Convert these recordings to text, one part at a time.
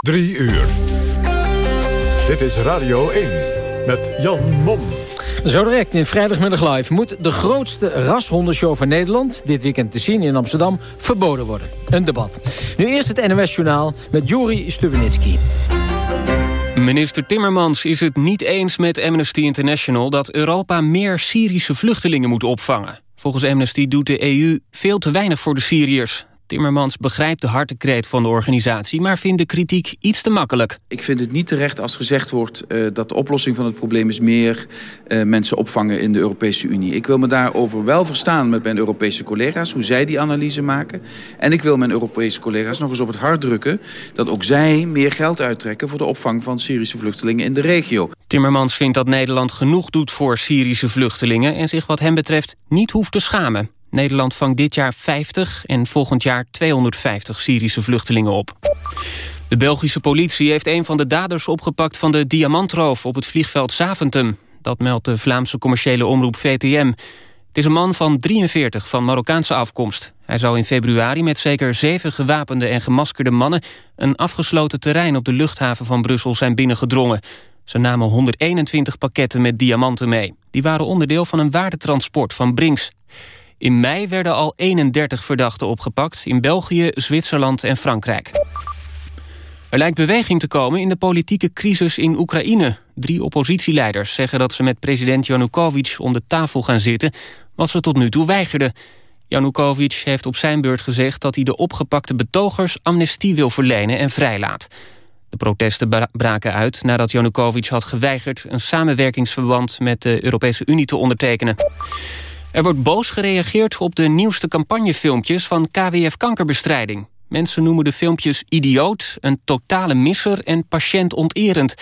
Drie uur. Dit is Radio 1 met Jan Mom. Zo direct in Vrijdagmiddag Live moet de grootste rashondenshow van Nederland... dit weekend te zien in Amsterdam, verboden worden. Een debat. Nu eerst het NOS-journaal met Juri Stubenitski. Minister Timmermans is het niet eens met Amnesty International... dat Europa meer Syrische vluchtelingen moet opvangen. Volgens Amnesty doet de EU veel te weinig voor de Syriërs. Timmermans begrijpt de hartekreet van de organisatie... maar vindt de kritiek iets te makkelijk. Ik vind het niet terecht als gezegd wordt... Uh, dat de oplossing van het probleem is meer uh, mensen opvangen in de Europese Unie. Ik wil me daarover wel verstaan met mijn Europese collega's... hoe zij die analyse maken. En ik wil mijn Europese collega's nog eens op het hart drukken... dat ook zij meer geld uittrekken... voor de opvang van Syrische vluchtelingen in de regio. Timmermans vindt dat Nederland genoeg doet voor Syrische vluchtelingen... en zich wat hem betreft niet hoeft te schamen. Nederland vangt dit jaar 50 en volgend jaar 250 Syrische vluchtelingen op. De Belgische politie heeft een van de daders opgepakt van de diamantroof op het vliegveld Zaventem. Dat meldt de Vlaamse commerciële omroep VTM. Het is een man van 43 van Marokkaanse afkomst. Hij zou in februari met zeker zeven gewapende en gemaskerde mannen... een afgesloten terrein op de luchthaven van Brussel zijn binnengedrongen. Ze namen 121 pakketten met diamanten mee. Die waren onderdeel van een waardetransport van Brinks. In mei werden al 31 verdachten opgepakt in België, Zwitserland en Frankrijk. Er lijkt beweging te komen in de politieke crisis in Oekraïne. Drie oppositieleiders zeggen dat ze met president Janukovic om de tafel gaan zitten... wat ze tot nu toe weigerden. Janukovic heeft op zijn beurt gezegd dat hij de opgepakte betogers amnestie wil verlenen en vrijlaat. De protesten braken uit nadat Janukovic had geweigerd... een samenwerkingsverband met de Europese Unie te ondertekenen. Er wordt boos gereageerd op de nieuwste campagnefilmpjes van KWF Kankerbestrijding. Mensen noemen de filmpjes idioot, een totale misser en patiëntonterend.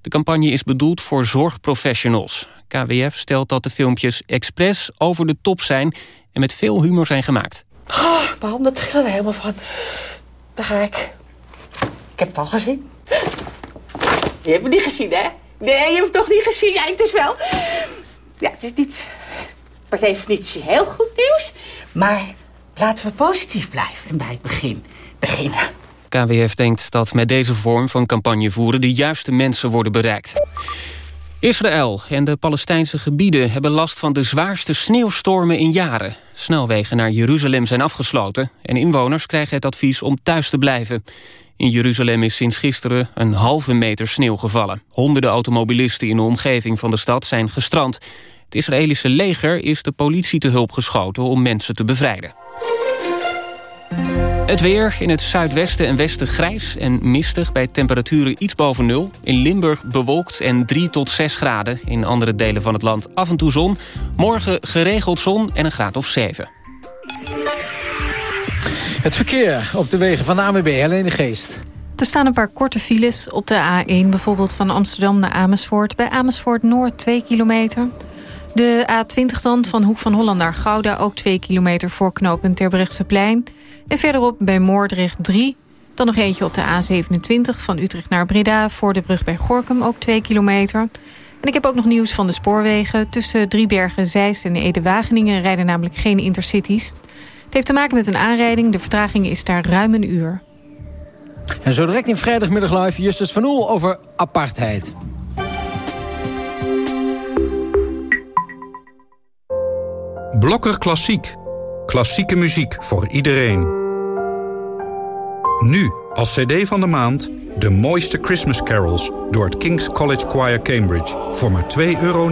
De campagne is bedoeld voor zorgprofessionals. KWF stelt dat de filmpjes expres over de top zijn en met veel humor zijn gemaakt. Oh, mijn handen trillen er helemaal van. Daar ga ik. Ik heb het al gezien. Je hebt het niet gezien, hè? Nee, je hebt het toch niet gezien. Ja, ik dus wel. Ja, het is niet per definitie heel goed nieuws. Maar laten we positief blijven en bij het begin beginnen. KWF denkt dat met deze vorm van campagne voeren... de juiste mensen worden bereikt. Israël en de Palestijnse gebieden hebben last van de zwaarste sneeuwstormen in jaren. Snelwegen naar Jeruzalem zijn afgesloten en inwoners krijgen het advies om thuis te blijven. In Jeruzalem is sinds gisteren een halve meter sneeuw gevallen. Honderden automobilisten in de omgeving van de stad zijn gestrand. Het Israëlische leger is de politie te hulp geschoten om mensen te bevrijden. Het weer in het zuidwesten en westen grijs en mistig... bij temperaturen iets boven nul. In Limburg bewolkt en 3 tot 6 graden. In andere delen van het land af en toe zon. Morgen geregeld zon en een graad of 7. Het verkeer op de wegen van de ANWB, Helene Geest. Er staan een paar korte files op de A1, bijvoorbeeld van Amsterdam naar Amersfoort. Bij Amersfoort Noord 2 kilometer. De A20 dan, van Hoek van Holland naar Gouda... ook 2 kilometer voor knooppunt plein. En verderop bij Moordrecht 3. Dan nog eentje op de A27 van Utrecht naar Breda... voor de brug bij Gorkum, ook 2 kilometer. En ik heb ook nog nieuws van de spoorwegen. Tussen Driebergen, Zeist en Ede-Wageningen... rijden namelijk geen intercities. Het heeft te maken met een aanrijding. De vertraging is daar ruim een uur. En zo direct in vrijdagmiddag live Justus van Oel over apartheid. Blokker Klassiek. Klassieke muziek voor iedereen. Nu, als cd van de maand, de mooiste Christmas carols... door het King's College Choir Cambridge voor maar 2,99 euro.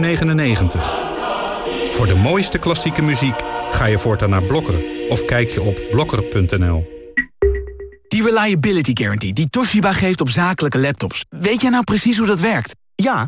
Voor de mooiste klassieke muziek ga je voortaan naar Blokker... of kijk je op blokker.nl. Die Reliability Guarantee die Toshiba geeft op zakelijke laptops. Weet jij nou precies hoe dat werkt? Ja,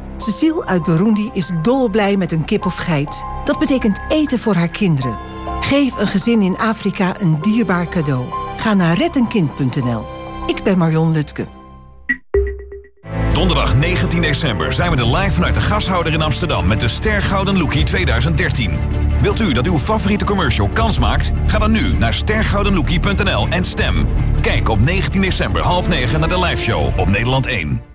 Cecile uit Burundi is dolblij met een kip of geit. Dat betekent eten voor haar kinderen. Geef een gezin in Afrika een dierbaar cadeau. Ga naar rettenkind.nl. Ik ben Marion Lutke. Donderdag 19 december zijn we er live vanuit de gashouder in Amsterdam... met de Ster Gouden Lookie 2013. Wilt u dat uw favoriete commercial kans maakt? Ga dan nu naar stergoudenlookie.nl en stem. Kijk op 19 december half 9 naar de liveshow op Nederland 1.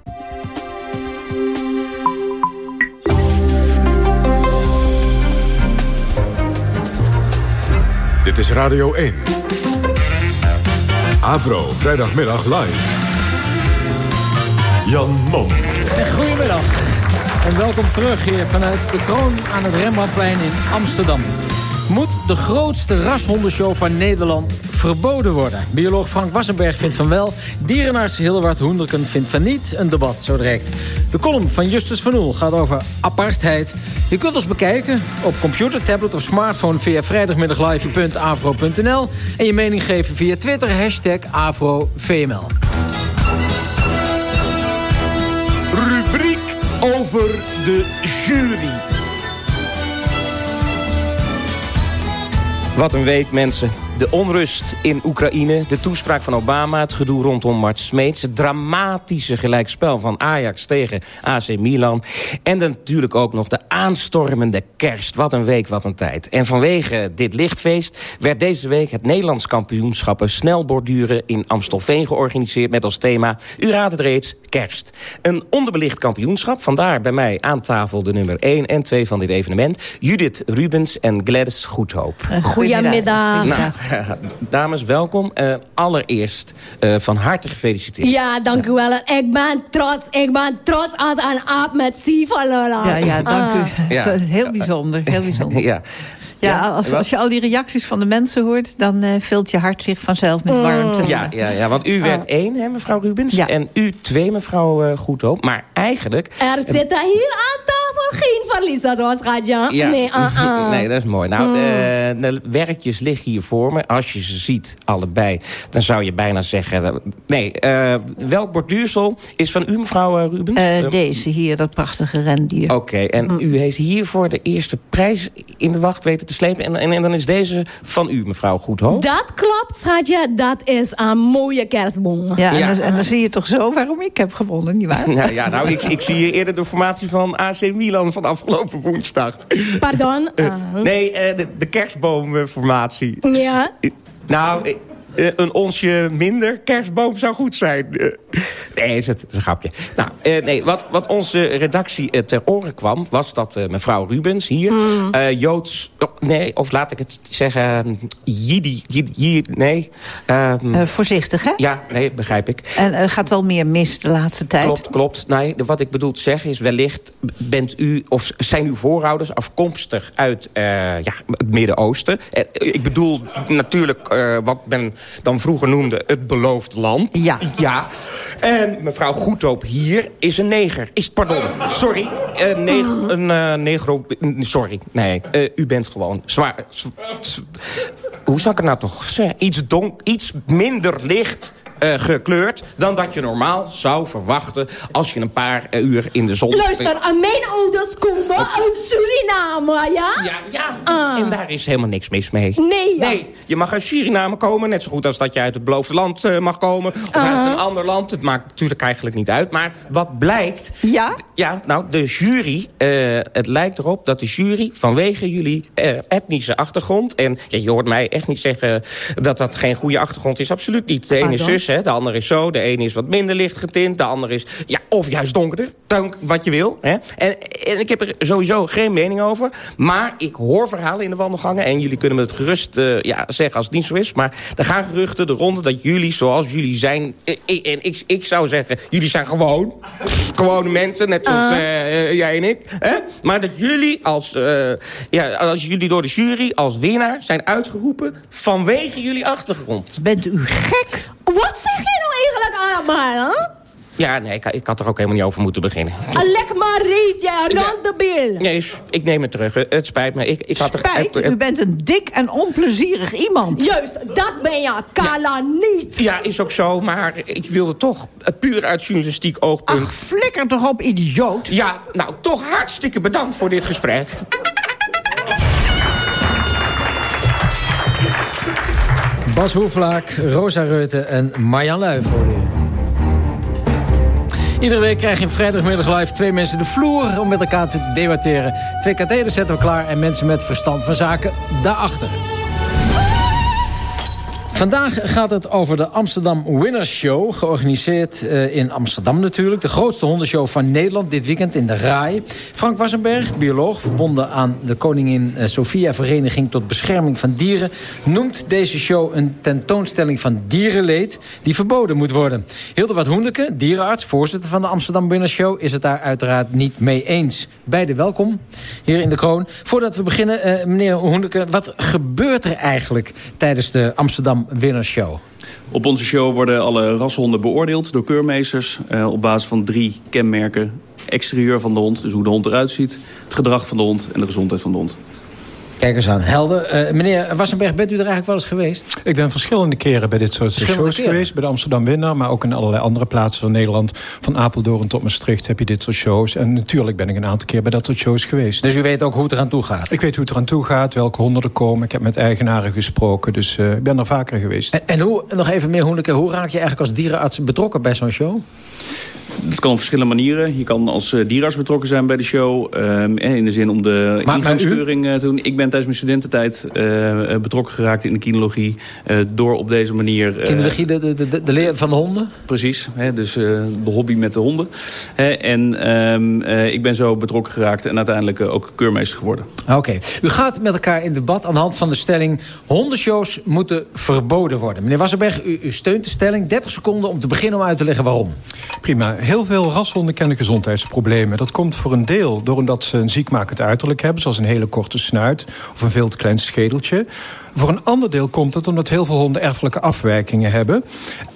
Dit is Radio 1. Avro, vrijdagmiddag live. Jan Mom. Goedemiddag. En welkom terug hier vanuit de kroon aan het Rembrandtplein in Amsterdam. Moet de grootste rashondenshow van Nederland verboden worden? Bioloog Frank Wassenberg vindt van wel. Dierenarts Hildeward Hoenderken vindt van niet. Een debat zo direct. De column van Justus van Oel gaat over apartheid. Je kunt ons bekijken op computer, tablet of smartphone... via vrijdagmiddaglive.avro.nl. En je mening geven via Twitter, hashtag AvroVML. Rubriek over de jury. Wat een week, mensen. De onrust in Oekraïne, de toespraak van Obama... het gedoe rondom Mart Smeets... het dramatische gelijkspel van Ajax tegen AC Milan... en dan natuurlijk ook nog de aanstormende kerst. Wat een week, wat een tijd. En vanwege dit lichtfeest werd deze week... het Nederlands kampioenschappen snelborduren in Amstelveen georganiseerd... met als thema, u raadt het reeds, kerst. Een onderbelicht kampioenschap, vandaar bij mij aan tafel... de nummer 1 en 2 van dit evenement... Judith Rubens en Gladys Goedhoop. Goedemiddag. Nou, dames, welkom. Uh, allereerst uh, van harte gefeliciteerd. Ja, dank u wel. Ik ben trots. Ik ben trots als een aap met Sivalala. Ja, ja, dank u. Ja. Heel bijzonder, heel bijzonder. ja. Ja, als, als je al die reacties van de mensen hoort... dan uh, vult je hart zich vanzelf met warmte. Ja, ja, ja want u werd één, hè, mevrouw Rubens. Ja. En u twee, mevrouw uh, Goedhoop. Maar eigenlijk... Er zitten hier aan tafel geen verliezers, Raja. Ja. Nee, uh, uh. nee, dat is mooi. Nou, Mm. de, de werkjes liggen hier voor me. Als je ze ziet, allebei, dan zou je bijna zeggen... Nee, uh, welk borduursel is van u, mevrouw uh, Rubens? Uh, deze hier, dat prachtige rendier. Oké, en Mm. u heeft hiervoor de eerste prijs in de wacht weten te slepen. En, en, en dan is deze van u, mevrouw Goedhoop. Dat klopt, schatje. Dat is een mooie kerstboom. Ja, en, Dan, en dan zie je toch zo waarom ik heb gewonnen, nietwaar? Nou ja, nou, ik, ik zie hier eerder de formatie van AC Milan van afgelopen woensdag. Pardon? Uh, Uh. nee, uh, de, de kerstboomformatie. Ja? Nou, uh, een onsje minder kerstboom zou goed zijn. Uh, nee, is het, het is een grapje. Nou, uh, nee, wat, wat onze redactie ter oren kwam... was dat mevrouw Rubens hier Mm. Joods... Oh, nee, of laat ik het zeggen... Jidi, jidi, nee. Um, voorzichtig, hè? Ja, nee, begrijp ik. En er gaat wel meer mis de laatste tijd. Klopt, klopt. Nee, wat ik bedoel te zeggen is... wellicht bent u, of zijn uw voorouders afkomstig uit ja, het Midden-Oosten. ik bedoel natuurlijk wat men dan vroeger noemde het beloofde land. Ja. Ja. En mevrouw Goedhoop hier is een neger. Is, pardon, sorry. Uh, neg, een uh, negro... Sorry, nee. Uh, u bent gewoon zwaar... hoe zou ik het nou toch zeggen? Iets, donk, iets minder licht... Uh, gekleurd dan dat je normaal zou verwachten... als je een paar uh, uur in de zon... Luister, aan mijn ouders komen uit Suriname, ja? Ja, ja. Uh. En daar is helemaal niks mis mee. Nee, ja. Nee, je mag uit Suriname komen... net zo goed als dat je uit het beloofde land uh, mag komen... of uit een ander land. Het maakt natuurlijk eigenlijk niet uit. Maar wat blijkt... Ja? Ja, nou, de jury... Het lijkt erop dat de jury vanwege jullie etnische achtergrond... en ja, je hoort mij echt niet zeggen dat dat geen goede achtergrond is. Absoluut niet. De ene zus, de andere is zo. De ene is wat minder licht getint. De andere is, ja, of juist donkerder. Dank wat je wil. Hè. En, en ik heb er sowieso geen mening over. Maar ik hoor verhalen in de wandelgangen. En jullie kunnen me het gerust uh, ja, zeggen als het niet zo is. Maar er gaan geruchten de ronde dat jullie zoals jullie zijn... En ik, ik zou zeggen, jullie zijn gewoon. Gewone mensen, net zoals uh. Uh, jij en ik. Hè? Maar dat jullie als, ja, als jullie door de jury als winnaar zijn uitgeroepen... vanwege jullie achtergrond. Bent u gek? Wat zeg je nou eigenlijk allemaal, hè? Ja, nee, ik, ik, had er ook helemaal niet over moeten beginnen. Lek maar reet, jij rand de bil. Nee, ik neem het terug. Het spijt me. Ik, ik had spijt? Er, u bent een dik en onplezierig iemand. Juist, dat ben je, Kala niet. Ja, is ook zo, maar ik wilde toch puur uit journalistiek oogpunt... Ach, flikker toch op, idioot. Ja, nou, toch hartstikke bedankt voor dit gesprek. Bas Hoeflaak, Rosa Reuten en Marjan u. Iedere week krijg je in vrijdagmiddag live twee mensen de vloer... om met elkaar te debatteren. Twee katheders zetten we klaar en mensen met verstand van zaken daarachter. Vandaag gaat het over de Amsterdam Winners Show. Georganiseerd uh, in Amsterdam natuurlijk. De grootste hondenshow van Nederland dit weekend in de RAI. Frank Wassenberg, bioloog, verbonden aan de Koningin uh, Sophia Vereniging... tot bescherming van dieren... noemt deze show een tentoonstelling van dierenleed... die verboden moet worden. Hildeward Hoendeke, dierenarts, voorzitter van de Amsterdam Winners Show... is het daar uiteraard niet mee eens. Beide welkom hier in de kroon. Voordat we beginnen, uh, meneer Hoendeke... wat gebeurt er eigenlijk tijdens de Amsterdam winnershow? Op onze show worden alle rashonden beoordeeld door keurmeesters... Uh, op basis van drie kenmerken. Exterieur van de hond, dus hoe de hond eruit ziet... het gedrag van de hond en de gezondheid van de hond. Kijk eens aan, helder. Uh, meneer Wassenberg, bent u er eigenlijk wel eens geweest? Ik ben verschillende keren bij dit soort shows keren. geweest. Bij de Amsterdam Winner, maar ook in allerlei andere plaatsen van Nederland. Van Apeldoorn tot Maastricht heb je dit soort shows. En natuurlijk ben ik een aantal keer bij dat soort shows geweest. Dus u weet ook hoe het eraan toe gaat? Ik weet hoe het eraan toe gaat, welke honden er komen. Ik heb met eigenaren gesproken, dus uh, ik ben er vaker geweest. En, en hoe, nog even meer Hoeneke, hoe raak je eigenlijk als dierenarts betrokken bij zo'n show? Dat kan op verschillende manieren. Je kan als uh, dierarts betrokken zijn bij de show. Uh, in de zin om de maar, ingangskeuring uh, te doen. Ik ben tijdens mijn studententijd uh, betrokken geraakt in de kinologie. door op deze manier... kinologie, de, de, de, de, leer van de honden? Precies. Hè, dus de hobby met de honden. Hè, en ehm, ik ben zo betrokken geraakt. En uiteindelijk ook keurmeester geworden. Oké. U gaat met elkaar in debat aan de hand van de stelling... hondenshows moeten verboden worden. Meneer Wassenberg, u, u steunt de stelling. 30 seconden om te beginnen om uit te leggen waarom. Prima heel veel rashonden kennen gezondheidsproblemen. Dat komt voor een deel doordat ze een ziekmakend uiterlijk hebben... zoals een hele korte snuit of een veel te klein schedeltje. Voor een ander deel komt het omdat heel veel honden erfelijke afwijkingen hebben.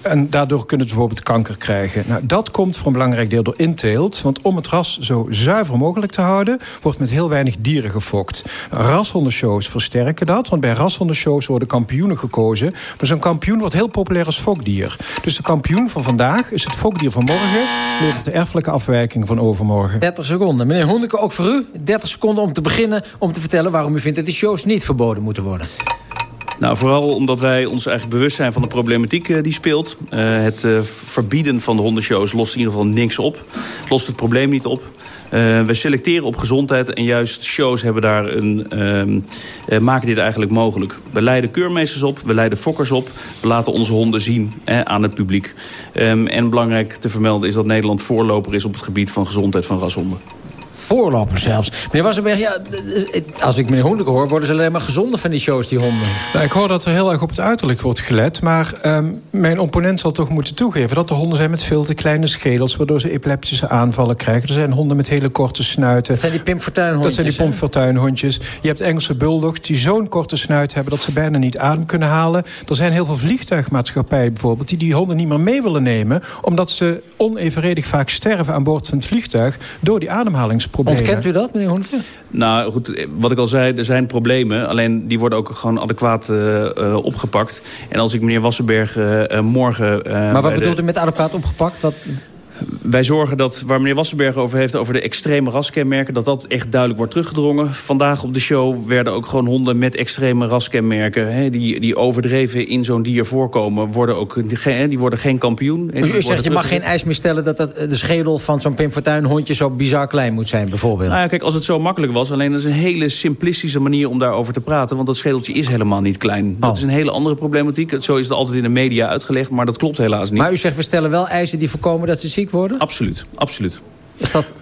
En daardoor kunnen ze bijvoorbeeld kanker krijgen. Nou, dat komt voor een belangrijk deel door inteelt. Want om het ras zo zuiver mogelijk te houden... wordt met heel weinig dieren gefokt. Rashondenshows versterken dat. Want bij rashondenshows worden kampioenen gekozen. Maar zo'n kampioen wordt heel populair als fokdier. Dus de kampioen van vandaag is het fokdier van morgen... levert de erfelijke afwijking van overmorgen. 30 seconden. Meneer Hoendeke, ook voor u 30 seconden om te beginnen... om te vertellen waarom u vindt dat die shows niet verboden moeten worden. Nou, vooral omdat wij ons eigenlijk bewust zijn van de problematiek uh, die speelt. Uh, het uh, verbieden van de hondenshows lost in ieder geval niks op. Lost het probleem niet op. Uh, we selecteren op gezondheid en juist shows hebben daar een, uh, maken dit eigenlijk mogelijk. We leiden keurmeesters op, we leiden fokkers op. We laten onze honden zien aan het publiek. Um, en belangrijk te vermelden is dat Nederland voorloper is op het gebied van gezondheid van rashonden voorloper zelfs. Meneer Wassenberg, ja, als ik meneer Hoendeke hoor... worden ze alleen maar gezonder van die shows, die honden. Nou, ik hoor dat er heel erg op het uiterlijk wordt gelet. Maar um, mijn opponent zal toch moeten toegeven... dat er honden zijn met veel te kleine schedels... waardoor ze epileptische aanvallen krijgen. Er zijn honden met hele korte snuiten. Dat zijn die pimpfortuinhondjes. Dat zijn die. Je hebt Engelse bulldogs die zo'n korte snuit hebben... dat ze bijna niet adem kunnen halen. Er zijn heel veel vliegtuigmaatschappijen bijvoorbeeld... die die honden niet meer mee willen nemen... omdat ze onevenredig vaak sterven aan boord van het vliegtuig... door die ademhalingsproblemen problemen. Ontkent u dat, meneer Hoentje? Nou goed, wat ik al zei, er zijn problemen. Alleen die worden ook gewoon adequaat uh, uh, opgepakt. En als ik meneer Wassenberg uh, morgen... maar wat bedoelt u met adequaat opgepakt? Wat wij zorgen dat, waar meneer Wassenberg over heeft... over de extreme raskenmerken, dat dat echt duidelijk wordt teruggedrongen. Vandaag op de show werden ook gewoon honden met extreme raskenmerken... Hè, die, die overdreven in zo'n dier voorkomen, worden ook, die, die worden geen kampioen. Dus u zegt, je mag geen eis meer stellen... dat, dat de schedel van zo'n Pim Fortuyn hondje zo bizar klein moet zijn, bijvoorbeeld? Nou ja, kijk, als het zo makkelijk was... alleen dat is een hele simplistische manier om daarover te praten... want dat schedeltje is helemaal niet klein. Dat oh. is een hele andere problematiek. Zo is het altijd in de media uitgelegd, maar dat klopt helaas niet. Maar u zegt, we stellen wel eisen die voorkomen dat ze ziek worden? Absoluut, absoluut. Is dat...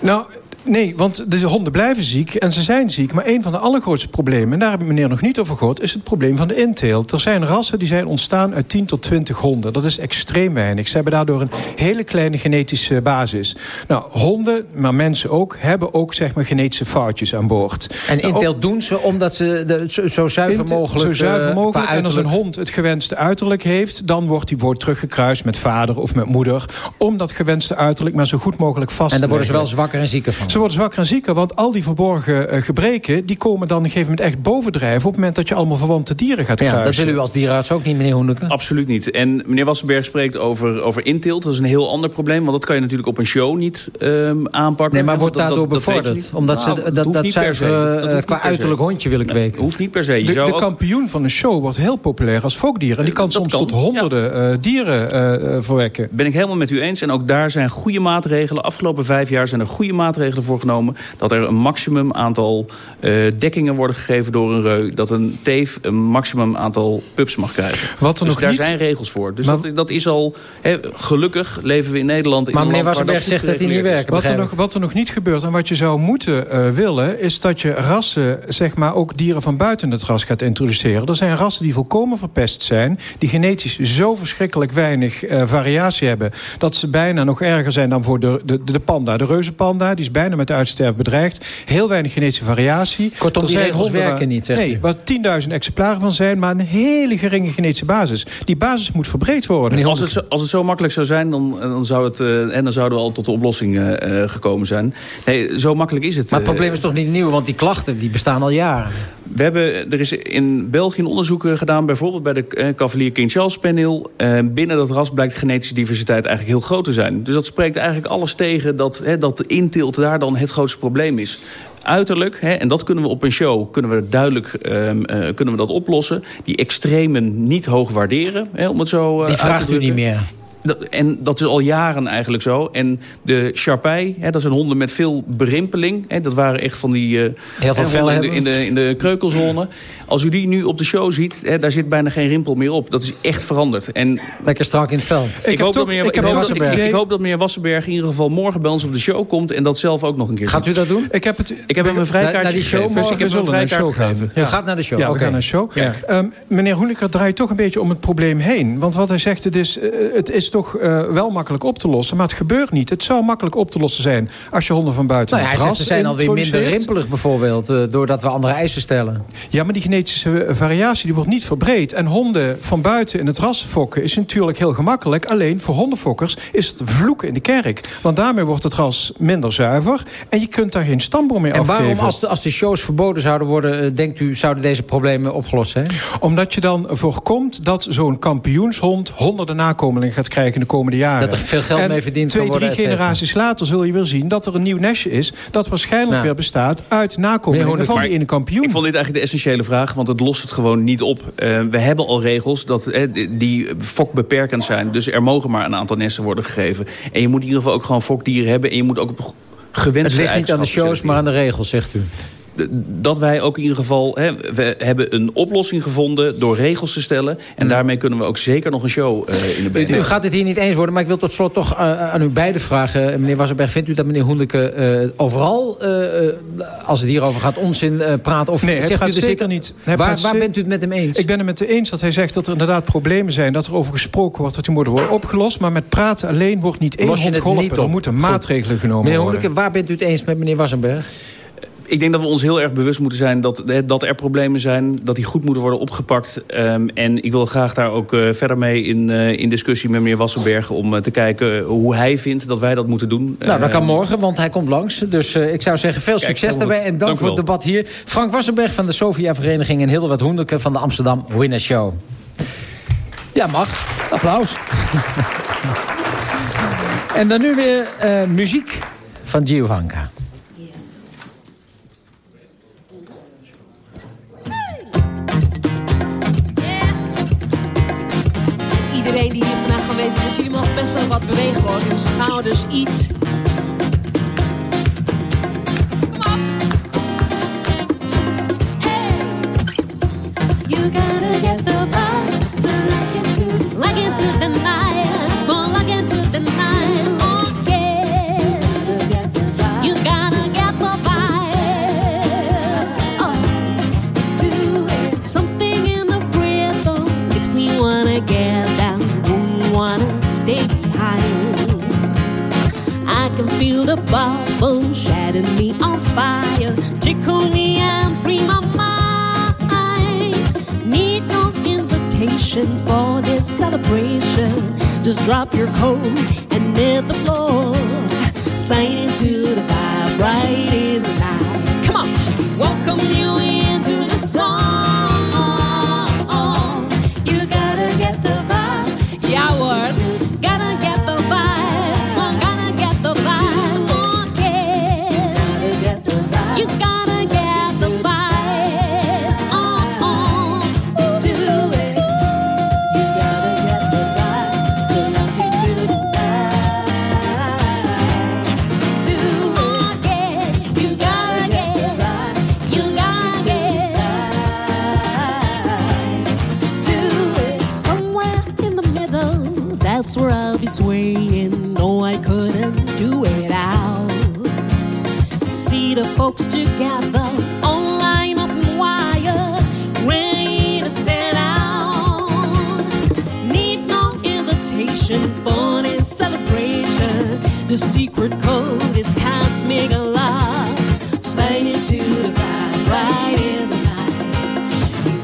Nou, Nee, want de honden blijven ziek en ze zijn ziek. Maar een van de allergrootste problemen, en daar heb ik meneer nog niet over gehoord... is het probleem van de inteelt. Er zijn rassen die zijn ontstaan uit 10 tot 20 honden. Dat is extreem weinig. Ze hebben daardoor een hele kleine genetische basis. Nou, honden, maar mensen ook, hebben ook zeg maar genetische foutjes aan boord. En nou, inteelt doen ze omdat ze de, zo, zuiver mogelijk... Zo zuiver eh, mogelijk. en als een hond het gewenste uiterlijk heeft... dan wordt hij wordt teruggekruist met vader of met moeder... om dat gewenste uiterlijk maar zo goed mogelijk vast te En daar worden ze wel zwakker en zieker van. Ze worden zwakker en zieker, want al die verborgen uh, gebreken... die komen dan op een gegeven moment echt bovendrijven... op het moment dat je allemaal verwante dieren gaat kruisen. Ja, dat willen u als dierenarts ook niet, meneer Hoeneke? Absoluut niet. En meneer Wassenberg spreekt over, over inteelt. Dat is een heel ander probleem, want dat kan je natuurlijk op een show niet um, aanpakken. Nee, maar wordt daardoor bevorderd? Omdat nou, ze dat, dat zuiveren uh, qua uiterlijk hondje wil ik weten. Dat hoeft niet per se. Je de, zou de ook... kampioen van een show wordt heel populair als fokdier. En die kan soms kan, tot honderden ja. uh, dieren uh, verwekken. Ben ik helemaal met u eens. En ook daar zijn goede maatregelen. Afgelopen vijf jaar zijn er goede maatregelen voor genomen. Dat er een maximum aantal uh, dekkingen worden gegeven door een reu. Dat een teef een maximum aantal pups mag krijgen. Wat er dus nog daar niet... zijn regels voor. Dus maar... dat, dat is al... He, gelukkig leven we in Nederland... In maar meneer Wassenberg zegt dat die niet werken. Wat er, nog, wat er nog niet gebeurt en wat je zou moeten uh, willen... is dat je rassen, zeg maar ook dieren van buiten het ras gaat introduceren. Er zijn rassen die volkomen verpest zijn... die genetisch zo verschrikkelijk weinig uh, variatie hebben... dat ze bijna nog erger zijn dan voor de, de, de panda. De reuzenpanda, die is bijna met uitsterven bedreigd. Heel weinig genetische variatie. Kortom, die regels werken niet, zegt Nee, waar 10.000 exemplaren van zijn... maar een hele geringe genetische basis. Die basis moet verbreed worden. Als het, zo, als het zo makkelijk zou zijn, dan, dan, zou het, uh, en dan zouden we al tot de oplossing uh, gekomen zijn. Nee, zo makkelijk is het. Maar het probleem is toch niet nieuw, want die klachten die bestaan al jaren. We hebben, er is in België een onderzoek gedaan, bijvoorbeeld bij de uh, Cavalier King Charles panel. Uh, binnen dat ras blijkt genetische diversiteit eigenlijk heel groot te zijn. Dus dat spreekt eigenlijk alles tegen dat, hè, dat de inteelt daar dan het grootste probleem is uiterlijk, hè, en dat kunnen we op een show kunnen we duidelijk uh, kunnen we dat oplossen. Die extremen niet hoog waarderen, hè, om het zo. Die vraagt u niet meer. En dat is al jaren eigenlijk zo. En de Sharpei, hè, dat zijn honden met veel berimpeling. Hè, dat waren echt van die uh, Heel veel honden in de, in, de, in de kreukelzone. Als u die nu op de show ziet, hè, daar zit bijna geen rimpel meer op. Dat is echt veranderd. En Lekker strak in het vel. Ik, ik, hoop, toch, dat meneer, ik, ik, hoop dat, ik, ik, hoop dat meneer Wassenberg in ieder geval morgen bij ons op de show komt. En dat zelf ook nog een keer Gaat u dat doen? Ik heb, het, ik heb hem een vrijkaartje naar die show gegeven. Dus ik heb hem een vrijkaart gegeven. Ja. U gaat naar de show? Ja, we okay. gaan naar de show. Ja. Um, meneer Hoeneker draait toch een beetje om het probleem heen. Want wat hij zegt, het is, uh, het is toch uh, wel makkelijk op te lossen. Maar het gebeurt niet. Het zou makkelijk op te lossen zijn als je honden van buiten nou het hij zegt, ze zijn alweer minder rimpelig bijvoorbeeld. Uh, doordat we andere eisen stellen. Ja, maar die genetische variatie die wordt niet verbreed. En honden van buiten in het ras fokken is natuurlijk heel gemakkelijk. Alleen voor hondenfokkers is het vloeken in de kerk. Want daarmee wordt het ras minder zuiver. En je kunt daar geen stamboom mee en afgeven. En waarom als de, als de shows verboden zouden worden... denkt u, zouden deze problemen opgelost zijn? Omdat je dan voorkomt dat zo'n kampioenshond... honderden nakomelingen gaat krijgen in de komende jaren. Dat er veel geld en mee verdiend twee, kan worden, drie generaties later zul je weer zien... dat er een nieuw nestje is dat waarschijnlijk nou. weer bestaat... uit nakomelingen van die ene kampioen. Ik vond dit eigenlijk de essentiële vraag, want het lost het gewoon niet op. Uh, we hebben al regels dat, eh, die fokbeperkend zijn. Dus er mogen maar een aantal nesten worden gegeven. En je moet in ieder geval ook gewoon fokdieren hebben... en je moet ook op gewenste Het ligt niet aan de shows, maar aan de regels, zegt u dat wij ook in ieder geval... Hè, we hebben een oplossing gevonden door regels te stellen. En mm. daarmee kunnen we ook zeker nog een show uh, in de benen. U, u gaat het hier niet eens worden, maar ik wil tot slot toch uh, aan u beiden vragen. Meneer Wassenberg, vindt u dat meneer Hoendeke uh, overal... als het hierover gaat onzin praat? Of nee, zegt u er zeker niet. Hij waar, waar bent u het met hem eens? Ik ben het met hem eens dat hij zegt dat er inderdaad problemen zijn... dat er over gesproken wordt dat die moeten worden opgelost. Maar met praten alleen wordt niet één hond geholpen. Er moeten maatregelen genomen worden. Meneer Hoendeke, waar bent u het eens met meneer Wassenberg? Ik denk dat we ons heel erg bewust moeten zijn dat, dat er problemen zijn. Dat die goed moeten worden opgepakt. Um, en ik wil graag daar ook uh, verder mee in, uh, in discussie met meneer Wassenberg... om uh, te kijken hoe hij vindt dat wij dat moeten doen. Nou, dat kan morgen, want hij komt langs. Dus ik zou zeggen, veel Kijk, succes daarbij. En dank, dank voor het debat hier. Frank Wassenberg van de Sofia-vereniging... en Hilde Hoendeke van de Amsterdam Winner Show. Ja, mag. Applaus. en dan nu weer muziek van Giovanka. Iedereen die hier vandaag aanwezig is. Jullie mogen best wel wat bewegen hoor. Dus schouders iets. Drop your coat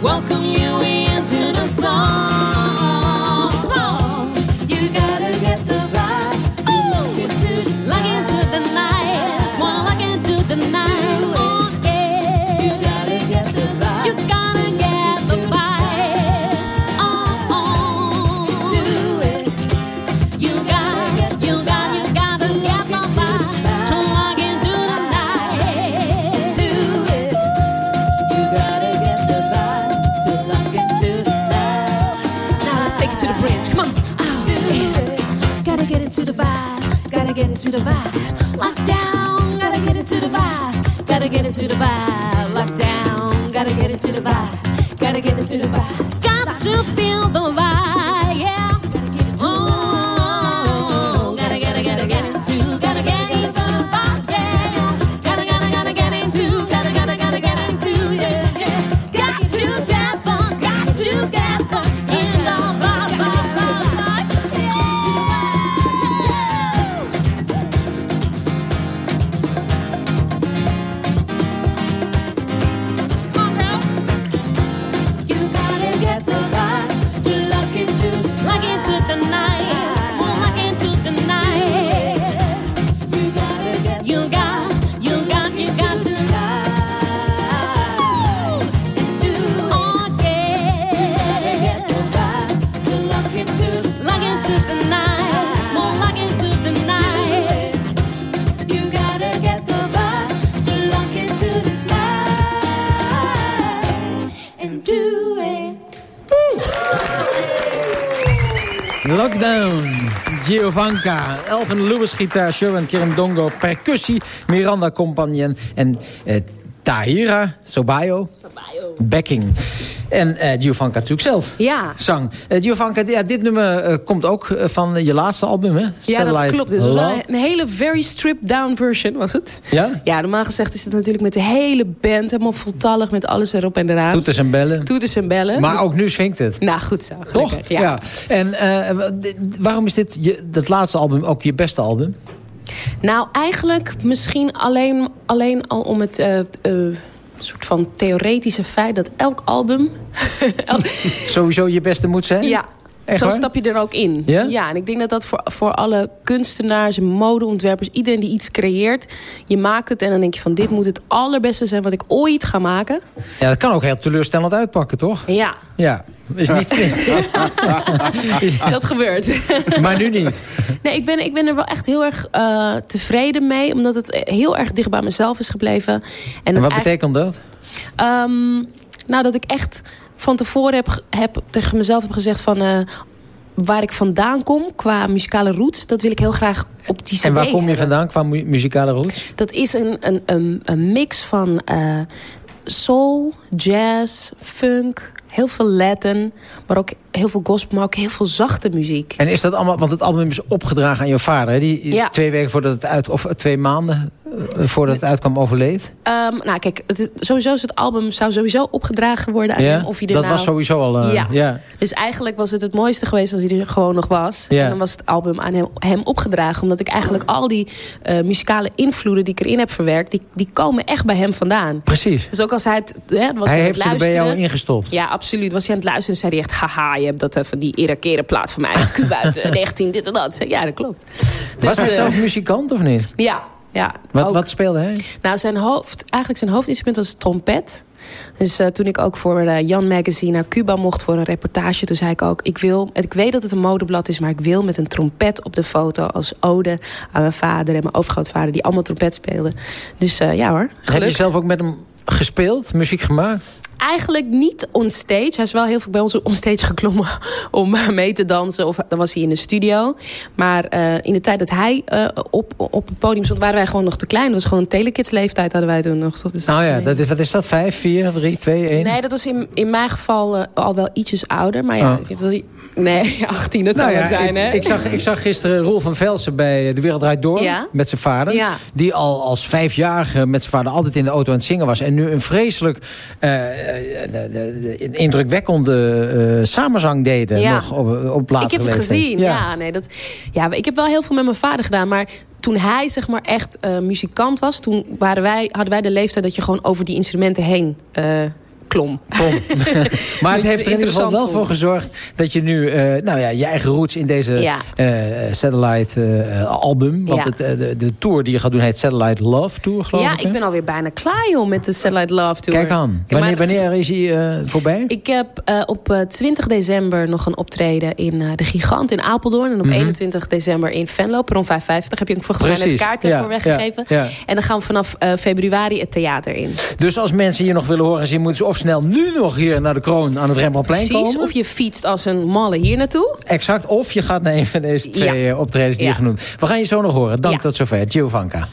welcome you the vibe. Lock down. Gotta get into the vibe. Gotta get into the vibe. Lock down. Gotta get into the vibe. Gotta get into the vibe. Got to feel the vibe. Giovanka, Elvin Lewis gitaar, Sherwin Kirindongo percussie, Miranda Compagnon en eh, Tahira Sobayo, backing. En eh, Giovanka natuurlijk zelf. Ja. Zang. Eh, Giovanka, ja, dit nummer eh, komt ook van je laatste album, hè? Ja, dat klopt. Het was wel een hele very stripped down version was het. Ja? Ja, normaal gezegd is het natuurlijk met de hele band... helemaal voltallig met alles erop en eraan. Toeters en bellen. Toeters en bellen. Maar Dus- ook nu swingt het. Nou, goed zo. Toch? gelukkig, Ja. En waarom is dit je, dat laatste album ook je beste album? Nou, eigenlijk misschien alleen, alleen al om het... eh, eh, soort van theoretische feit dat elk album... Sowieso je beste moet zijn? Ja, Echt zo waar? stap je er ook in. Ja? en ik denk dat dat voor, voor alle kunstenaars en modeontwerpers... iedereen die iets creëert, je maakt het... en dan denk je van dit moet het allerbeste zijn wat ik ooit ga maken. Ja, dat kan ook heel teleurstellend uitpakken, toch? Ja, Ja, is niet fris. dat gebeurt. maar nu niet. Nee, ik ben, ik ben er wel echt heel erg eh, tevreden mee. Omdat het heel erg dicht bij mezelf is gebleven. En, wat betekent dat? Ehm, nou, dat ik echt van tevoren heb, heb tegen mezelf heb gezegd van... eh, waar ik vandaan kom qua muzikale roots... dat wil ik heel graag op die cd En waar kom je vandaan qua mu- muzikale roots? Dat is een, een, een, een mix van eh, soul, jazz, funk... heel veel Latin, maar ook heel veel gospel... maar ook heel veel zachte muziek. En is dat allemaal, want het album is opgedragen aan je vader, hè? die Ja. twee weken voordat het uit, of twee maanden eh, voordat het uitkwam overleed. Ehm, nou, kijk, het, sowieso is het album zou sowieso opgedragen worden aan Ja, hem. Of hij er dat nou- was sowieso al, eh, ja. ja. Dus eigenlijk was het het mooiste geweest als hij er gewoon nog was. Ja. En dan was het album aan hem, hem opgedragen. Omdat ik eigenlijk al die eh, muzikale invloeden die ik erin heb verwerkt... Die, die komen echt bij hem vandaan. Precies. Dus ook als hij het, hè, was Hij heeft het er bij jou luisteren. ingestopt. Ja, absoluut. Was hij aan het luisteren, zei hij echt... haha, je hebt dat even die Irakere plaat van mij uit Cuba uit eh, 19 dit en dat. Ja, dat klopt. Was hij eh, zelf muzikant of niet? Ja, ja. Wat, ook. wat speelde hij? Nou, zijn hoofd, eigenlijk zijn hoofdinstrument was trompet. Dus eh, toen ik ook voor eh, Jan Magazine naar Cuba mocht voor een reportage... toen zei ik ook, ik, wil, ik weet dat het een modeblad is... maar ik wil met een trompet op de foto als ode aan mijn vader... en mijn overgrootvader die allemaal trompet speelden. Dus eh, ja hoor, Heb je gelukt. zelf ook met hem gespeeld, muziek gemaakt? eigenlijk niet onstage. Hij is wel heel veel bij ons onstage geklommen om mee te dansen. Of dan was hij in de studio. Maar uh, in de tijd dat hij uh, op, op het podium stond, waren wij gewoon nog te klein. Dat was gewoon telekids leeftijd hadden wij toen nog. Is nou ja, dat is, wat is dat? 5, 4, 3, 2, 1? Nee, dat was in, in mijn geval uh, al wel ietsjes ouder. Maar ja, oh. Nee, 18, dat nou zou ja, het zijn, ik, hè? Ik zag, ik zag gisteren Roel van Velsen bij De Wereld Draait Door... Ja? met zijn vader. Ja. Die al als vijfjarige met zijn vader altijd in de auto aan het zingen was. En nu een vreselijk uh, de, de, indrukwekkende uh, samenzang deden. Nog op, op Ik heb het gezien, ja. nee, dat, ja. Ik heb wel heel veel met mijn vader gedaan, maar toen hij zeg maar echt uh, muzikant was... toen waren wij, hadden wij de leeftijd dat je gewoon over die instrumenten heen... Uh, klom. maar het heeft er in ieder geval wel voor gezorgd... dat je nu uh, nou ja, je eigen roots in deze ja. uh, satellite uh, album... want ja. het, de, de, tour die je gaat doen heet Satellite Love Tour, geloof ja, ik. Ja, ik ben alweer bijna klaar, joh, met de Satellite Love Tour. Kijk aan. Wanneer, wanneer is hij voorbij? Ik heb op 20 december nog een optreden in De Gigant in Apeldoorn... en op Mhm. mm -hmm. 21 december in Venlo, Peron 550. Heb je ook volgens mij net kaarten voor weggegeven. En dan gaan we vanaf februari het theater in. Dus als mensen hier nog willen horen en zien... moeten ze of snel nu nog hier naar de kroon aan het Rembrandtplein Precies, komen. of je fietst als een malle hier naartoe. Exact, of je gaat naar een van deze twee ja. optredens die ja. je genoemd. We gaan je zo nog horen. Dank ja. tot zover. Giovanka.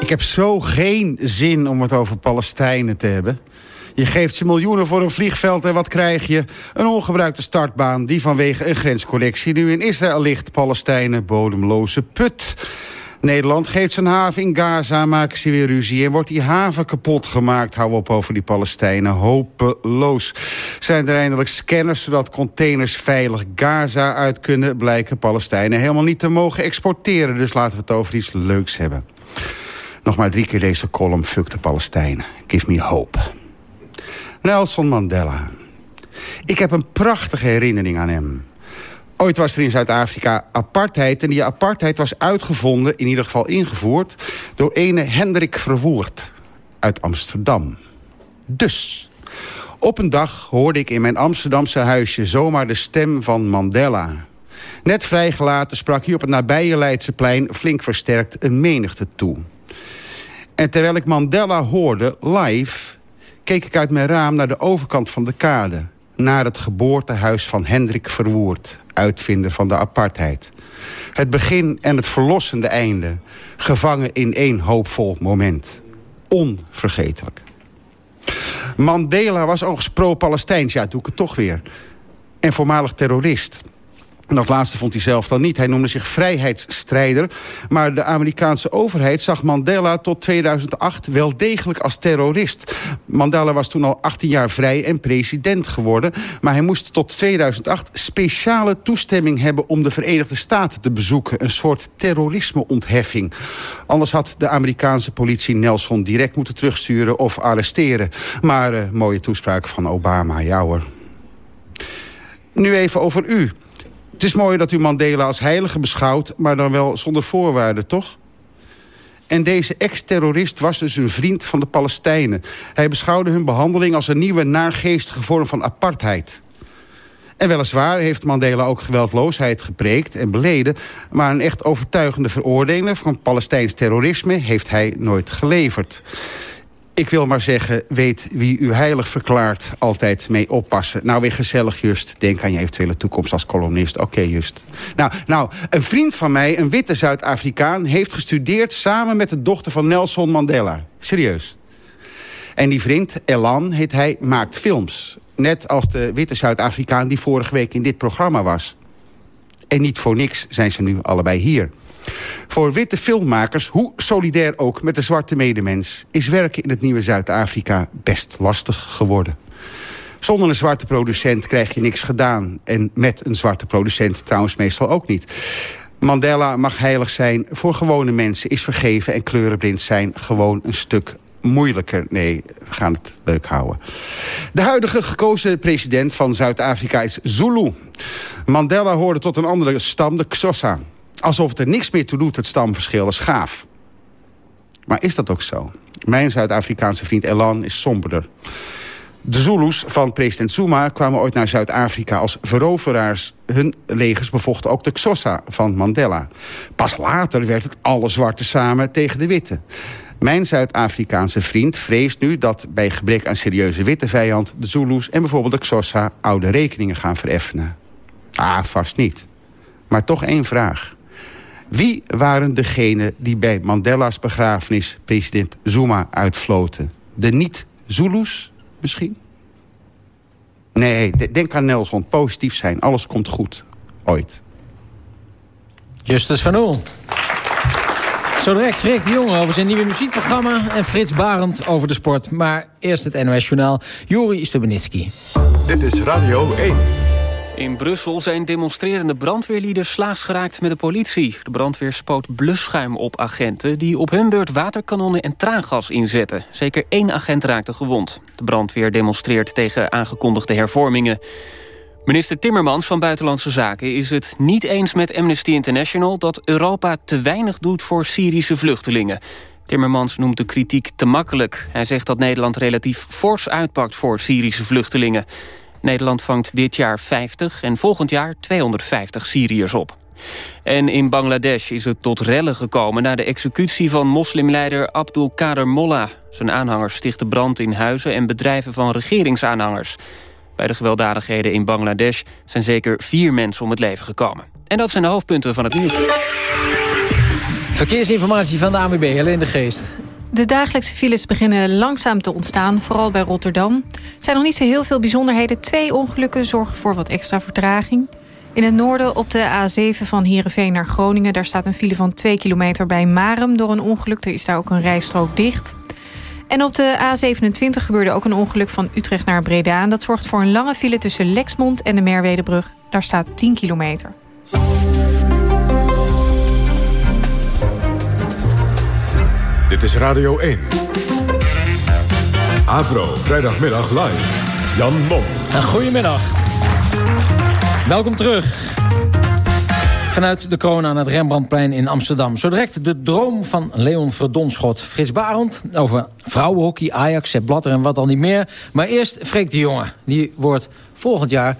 Ik heb zo geen zin om het over Palestijnen te hebben. Je geeft ze miljoenen voor een vliegveld en wat krijg je? Een ongebruikte startbaan die vanwege een grenscollectie... nu in Israël ligt, Palestijnen, bodemloze put. Nederland geeft zijn haven in Gaza, maken ze weer ruzie... en wordt die haven kapot gemaakt. Hou op over die Palestijnen, hopeloos. Zijn er eindelijk scanners zodat containers veilig Gaza uit kunnen... blijken Palestijnen helemaal niet te mogen exporteren. Dus laten we het over iets leuks hebben. Nog maar drie keer deze column, fuck de Palestijnen. Give me hope. Nelson Mandela. Ik heb een prachtige herinnering aan hem. Ooit was er in Zuid-Afrika apartheid... en die apartheid was uitgevonden, in ieder geval ingevoerd... door ene Hendrik Verwoerd uit Amsterdam. Dus, op een dag hoorde ik in mijn Amsterdamse huisje... zomaar de stem van Mandela. Net vrijgelaten sprak hij op het nabije Leidseplein... flink versterkt een menigte toe. En terwijl ik Mandela hoorde, live keek ik uit mijn raam naar de overkant van de kade. Naar het geboortehuis van Hendrik Verwoerd, uitvinder van de apartheid. Het begin en het verlossende einde. Gevangen in één hoopvol moment. Onvergetelijk. Mandela was overigens pro-Palestijns, ja, doe ik het toch weer. En voormalig terrorist. En dat laatste vond hij zelf dan niet. Hij noemde zich vrijheidsstrijder. Maar de Amerikaanse overheid zag Mandela tot 2008 wel degelijk als terrorist. Mandela was toen al 18 jaar vrij en president geworden. Maar hij moest tot 2008 speciale toestemming hebben... om de Verenigde Staten te bezoeken. Een soort terrorismeontheffing. Anders had de Amerikaanse politie Nelson direct moeten terugsturen of arresteren. Maar uh, mooie toespraak van Obama, ja hoor. Nu even over u. Het is mooi dat u Mandela als heilige beschouwt... maar dan wel zonder voorwaarden, toch? En deze ex-terrorist was dus een vriend van de Palestijnen. Hij beschouwde hun behandeling als een nieuwe naargeestige vorm van apartheid. En weliswaar heeft Mandela ook geweldloosheid gepreekt en beleden... maar een echt overtuigende veroordeling van Palestijns terrorisme... heeft hij nooit geleverd. Ik wil maar zeggen, weet wie u heilig verklaart, altijd mee oppassen. Nou, weer gezellig, Just. Denk aan je eventuele toekomst als kolonist. Oké, Just. Nou, nou, een vriend van mij, een witte Zuid-Afrikaan... heeft gestudeerd samen met de dochter van Nelson Mandela. Serieus. En die vriend, Elan, heet hij, maakt films. Net als de witte Zuid-Afrikaan die vorige week in dit programma was. En niet voor niks zijn ze nu allebei hier. Voor witte filmmakers, hoe solidair ook met de zwarte medemens... is werken in het nieuwe Zuid-Afrika best lastig geworden. Zonder een zwarte producent krijg je niks gedaan. En met een zwarte producent trouwens meestal ook niet. Mandela mag heilig zijn voor gewone mensen, is vergeven... en kleurenblind zijn gewoon een stuk moeilijker. Nee, we gaan het leuk houden. De huidige gekozen president van Zuid-Afrika is Zulu. Mandela hoorde tot een andere stam, de Xhosa. Alsof het er niks meer toe doet, het stamverschil, is gaaf. Maar is dat ook zo? Mijn Zuid-Afrikaanse vriend Elan is somberder. De Zulus van president Zuma kwamen ooit naar Zuid-Afrika als veroveraars. Hun legers bevochten ook de Xhosa van Mandela. Pas later werd het alle zwarte samen tegen de witte. Mijn Zuid-Afrikaanse vriend vreest nu dat bij gebrek aan serieuze witte vijand... de Zulus en bijvoorbeeld de Xhosa oude rekeningen gaan vereffenen. Ah, vast niet. Maar toch één vraag. Wie waren degenen die bij Mandela's begrafenis president Zuma uitfloten? De niet-Zulus misschien? Nee, de- denk aan Nelson. Positief zijn. Alles komt goed. Ooit. Justus van Oel. Zo direct Freek de Jonge over zijn nieuwe muziekprogramma... en Frits Barend over de sport. Maar eerst het NOS Journaal. Juri Stubenitski. Dit is Radio 1. In Brussel zijn demonstrerende brandweerlieden slaags geraakt met de politie. De brandweer spoot blusschuim op agenten... die op hun beurt waterkanonnen en traangas inzetten. Zeker één agent raakte gewond. De brandweer demonstreert tegen aangekondigde hervormingen. Minister Timmermans van Buitenlandse Zaken is het niet eens met Amnesty International... dat Europa te weinig doet voor Syrische vluchtelingen. Timmermans noemt de kritiek te makkelijk. Hij zegt dat Nederland relatief fors uitpakt voor Syrische vluchtelingen. Nederland vangt dit jaar 50 en volgend jaar 250 Syriërs op. En in Bangladesh is het tot rellen gekomen... na de executie van moslimleider Abdul Kader Mollah. Zijn aanhangers stichten brand in huizen en bedrijven van regeringsaanhangers. Bij de gewelddadigheden in Bangladesh zijn zeker vier mensen om het leven gekomen. En dat zijn de hoofdpunten van het nieuws. Verkeersinformatie van de ANWB, Helene de Geest. De dagelijkse files beginnen langzaam te ontstaan, vooral bij Rotterdam. Er zijn nog niet zo heel veel bijzonderheden. Twee ongelukken zorgen voor wat extra vertraging. In het noorden op de A7 van Heerenveen naar Groningen... daar staat een file van 2 kilometer bij Marem door een ongeluk. Er is daar ook een rijstrook dicht. En op de A27 gebeurde ook een ongeluk van Utrecht naar Breda. En dat zorgt voor een lange file tussen Lexmond en de Merwedebrug. Daar staat 10 kilometer. Dit is Radio 1. Avro, vrijdagmiddag live. Jan Mom. Goedemiddag. Welkom terug. Vanuit de kroon aan het Rembrandtplein in Amsterdam. Zo direct de droom van Leon Verdonschot. Frits Barend over vrouwenhockey, Ajax, Sepp Blatter en wat al niet meer. Maar eerst Freek de Jonge. Die wordt volgend jaar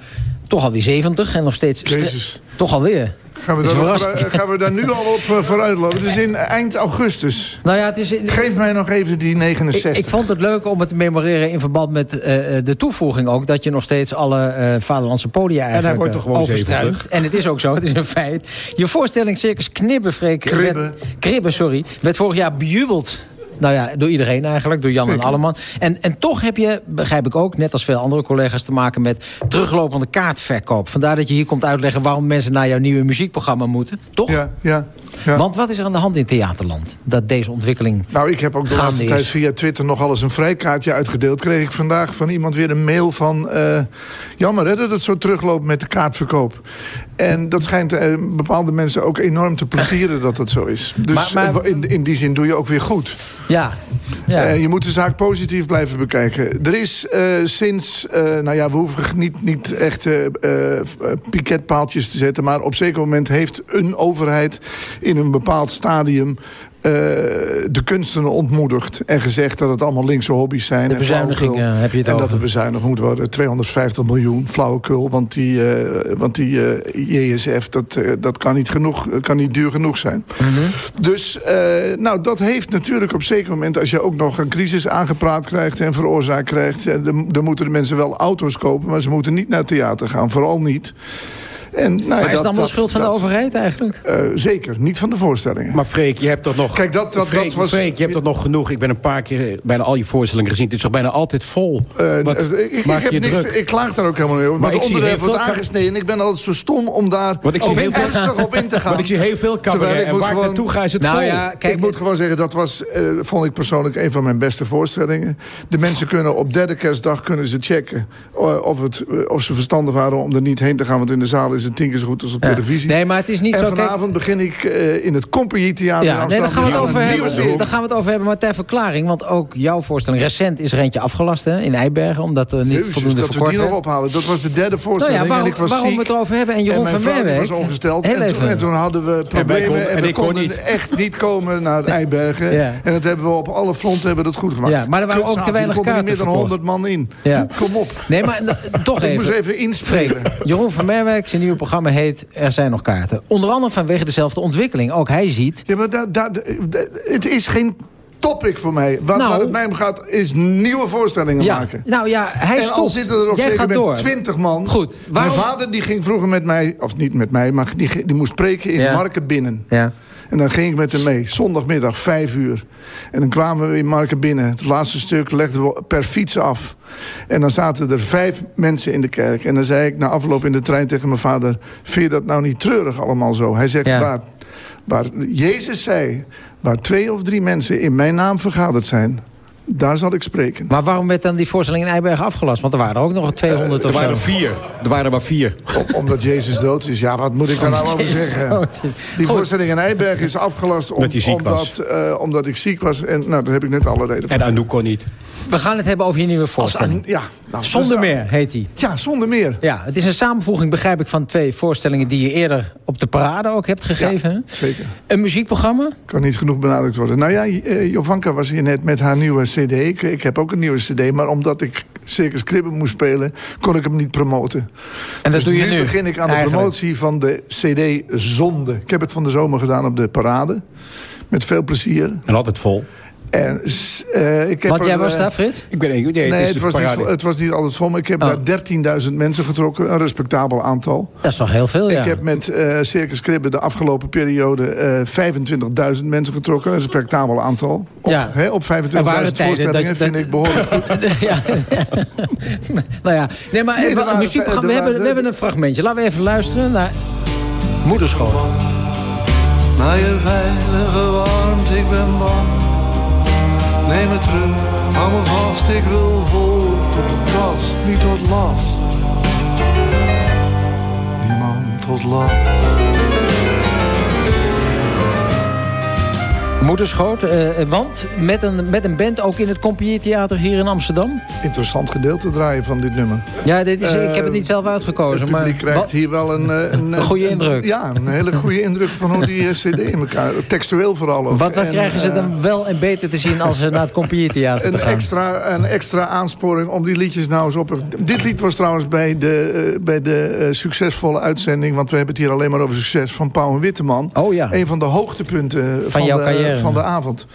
toch alweer 70 en nog steeds... Jezus. Toch alweer. Gaan we, daar vooruit- gaan we daar nu al op eh, vooruitlopen? Het is in eind augustus. Nou ja, het is... Geef mij nog even die 69. Ik, ik vond het leuk om het te memoreren in verband met eh, de toevoeging ook... dat je nog steeds alle eh, vaderlandse podia eigenlijk wordt toch gewoon eh, overstruint. 70? En het is ook zo, het is een feit. Je voorstelling Circus werd- Kribben, sorry. Werd vorig jaar bejubeld. Nou ja, door iedereen eigenlijk, door Jan en. Alleman. En, en toch heb je, begrijp ik ook, net als veel andere collega's... te maken met teruglopende kaartverkoop. Vandaar dat je hier komt uitleggen waarom mensen naar jouw nieuwe muziekprogramma moeten. Toch? Ja, ja. ja. Want wat is er aan de hand in theaterland? Dat deze ontwikkeling Nou, ik heb ook de laatste is. tijd via Twitter nog alles een vrijkaartje uitgedeeld. Kreeg ik vandaag van iemand weer een mail van... eh, jammer hè, dat het zo terugloopt met de kaartverkoop. En dat schijnt eh, bepaalde mensen ook enorm te plezieren dat dat zo is. Dus Maar- maar- in, in die zin doe je ook weer goed. Ja, ja. Eh, je moet de zaak positief blijven bekijken. Er is eh, sinds, eh, nou ja, we hoeven niet, niet echt eh, eh, piketpaaltjes te zetten... maar op zeker moment heeft een overheid in een bepaald stadium... eh, de kunsten ontmoedigd en gezegd dat het allemaal linkse hobby's zijn. De en bezuinigingen flauwekul. heb je het En over. dat er bezuinigd moet worden. 250 miljoen, flauwekul. Want die, eh, want die eh, JSF, dat, eh, dat kan, niet genoeg, kan niet duur genoeg zijn. Mhm. Dus eh, nou, dat heeft natuurlijk op zeker moment... als je ook nog een crisis aangepraat krijgt en veroorzaakt krijgt... eh, dan, dan moeten de mensen wel auto's kopen... maar ze moeten niet naar het theater gaan, vooral niet. En, nou, ja, maar is het dat- dan wel schuld van dat- de overheid eigenlijk? eh, zeker, niet van de voorstellingen. Maar Freek, je hebt toch nog... Kijk, dat, dat, Freek, dat was... Freek, je hebt toch nog genoeg... Ik ben een paar keer bijna al je voorstellingen gezien. Het is toch bijna altijd vol? Eh, Wat eh, ik, ik, maak heb je niks, druk? ik klaag daar ook helemaal niet over. Maar Maar, ik het zie onderwerp wordt aangesneden. Ik ben altijd zo stom om daar Want ik zie ook heel veel- ernstig op in te gaan. Want ik zie heel veel cabaret. En waar ik gewoon- naartoe ga is het Nou vol. ja, kijk, ik moet gewoon zeggen, dat was, eh, vond ik persoonlijk een van mijn beste voorstellingen. De mensen kunnen op derde kerstdag kunnen ze checken... of, het, of ze verstandig waren om er niet heen te gaan. Want in de zaal is is het tien keer zo goed als op Ja. televisie. Nee, maar het is niet en zo, kijk- vanavond begin ik eh, in het Compagnie Theater Ja, nee, daar gaan, we het over Een hebben. daar gaan we het over hebben. Maar ter verklaring, want ook jouw voorstelling... recent is er eentje afgelast hè, in Eibergen... omdat er niet Jezus, voldoende dat we verkort die nog ophalen. Dat was de derde Nou voorstelling. ja, waarom, en ik was waarom ziek. we het erover hebben. En Jeroen en mijn van Merwijk... was ongesteld. En, toen, en hadden we problemen. kon- En, en we ik kon konden niet. echt niet komen naar Eibergen. Ja. En dat hebben we op alle fronten hebben we dat goed gemaakt. Ja, maar er waren ook te weinig er konden niet kaarten meer dan verkocht. 100 man in. Kom op. Nee, maar toch Ik even. moest even inspelen. Freek, Jeroen van Merwijk, zijn nieuwe programma heet Er zijn nog kaarten. Onder andere vanwege dezelfde ontwikkeling. Ook hij ziet... Ja, maar daar, daar- het is geen topic voor mij. Wat, Nou. waar het mij om gaat, is nieuwe voorstellingen Ja, maken. nou ja, hij en stopt. al zitten er op Jij zeker moment door. 20 man. Goed, waarom- Mijn vader die ging vroeger met mij, of niet met mij, maar die, die moest spreken in Ja. Marken binnen. Ja. En dan ging ik met hem mee, zondagmiddag, vijf uur. En dan kwamen we in Marken binnen. Het laatste stuk legden we per fiets af. En dan zaten er vijf mensen in de kerk. En dan zei ik na afloop in de trein tegen mijn vader... vind je dat nou niet treurig allemaal zo? Hij zegt, Ja. waar, waar Jezus zei... waar twee of drie mensen in mijn naam vergaderd zijn... daar zal ik spreken. Maar waarom werd dan die voorstelling in Eibergen afgelast? Want er waren er ook nog 200 Eh, of er zo. waren Vier. Er waren er maar vier. Om- omdat Jezus dood is. Ja, wat moet ik daar nou over zeggen? Die Goed. voorstelling in Eiberg is afgelast om- Omdat eh, omdat ik ziek was. En nou, daar heb ik net alle reden voor. En Anouk kon niet. We gaan het hebben over je nieuwe Als- voorstelling. ja, nou, Zonder dus- meer heet die. Ja, zonder meer. Ja, het is een samenvoeging, begrijp ik, van twee voorstellingen... die je eerder op de parade ook hebt gegeven. Zeker. Een muziekprogramma? Kan niet genoeg benadrukt worden. Nou ja, eh, Jovanka was hier net met haar nieuwe cd. Ik, ik heb ook een nieuwe cd, maar omdat ik Circus Kribben moest spelen... kon ik hem niet promoten. En dat dus doe je nu, begin ik aan de promotie van de cd Zonde. Ik heb het van de zomer gedaan op de parade. Met veel plezier. En altijd vol. En, eh, ik heb Want jij er, was eh, daar, Frits? Ik ben nee, Nee, het, het was, niet, het was niet altijd vol, maar ik heb Oh. daar 13.000 mensen getrokken. Een respectabel aantal. Dat is toch heel veel, ja. Ik heb met eh Circus Kribben de afgelopen periode eh 25.000 mensen getrokken. Een respectabel aantal. Op, Ja. hè, op Er waren 25.000 tijden voorstellingen dat- vind dat- ik behoorlijk goed. ja. nou ja, nee, maar Nee, een waren- muziekprogramma. We, hebben, we hebben een fragmentje. Laten we even luisteren naar Moederschool. Naar je veilige warmte, ik ben bang. Neem me terug, hou me vast, ik wil vol tot de kast, niet tot last. Niemand tot last. Moederschoot, eh, want met een, met een band ook in het Compagnietheater hier in Amsterdam. Interessant gedeelte draaien van dit nummer. Ja, dit is, ik heb het Eh, niet zelf uitgekozen. Maar publiek krijgt wat- hier wel een... Een, Een goede indruk. Ja, een hele goede indruk van hoe die cd in elkaar... Textueel vooral ook. wat, wat En, krijgen ze dan wel en beter te zien als ze naar het Compagnietheater gaan? extra, een extra aansporing om die liedjes nou eens op... Dit lied was trouwens bij de, bij de succesvolle uitzending... want we hebben het hier alleen maar over succes van Pauw en Witteman. Oh ja. Een van de hoogtepunten van, jouw de, carrière. Van de avond.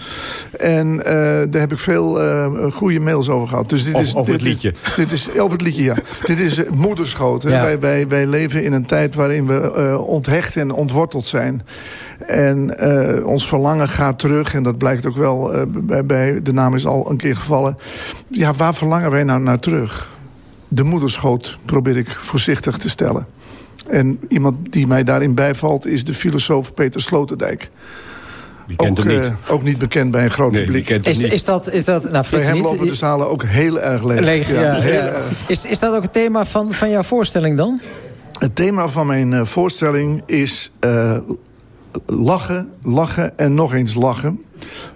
En eh, daar heb ik veel eh, goede mails over gehad. Dus dit is, over dit, het liedje. Dit is, over het liedje, ja. dit is eh, moederschoot. hè. Wij, wij, wij leven in een tijd waarin we onthecht en ontworteld zijn. En ons verlangen gaat terug. En dat blijkt ook wel bij, bij... De naam is al een keer gevallen. Ja, waar verlangen wij nou naar terug? De moederschoot probeer ik voorzichtig te stellen. En iemand die mij daarin bijvalt... is de filosoof Peter Sloterdijk. Kent ook, hem niet? eh, ook niet bekend bij een groot Nee, publiek. kent hem Is, niet? is dat, is dat nou, Bij hem niet? lopen de zalen ook heel erg leeg. Leeg, ja, heel ja. erg. Is, is dat ook het thema van, van jouw voorstelling dan? Het thema van mijn eh, voorstelling is eh, lachen, lachen en nog eens lachen.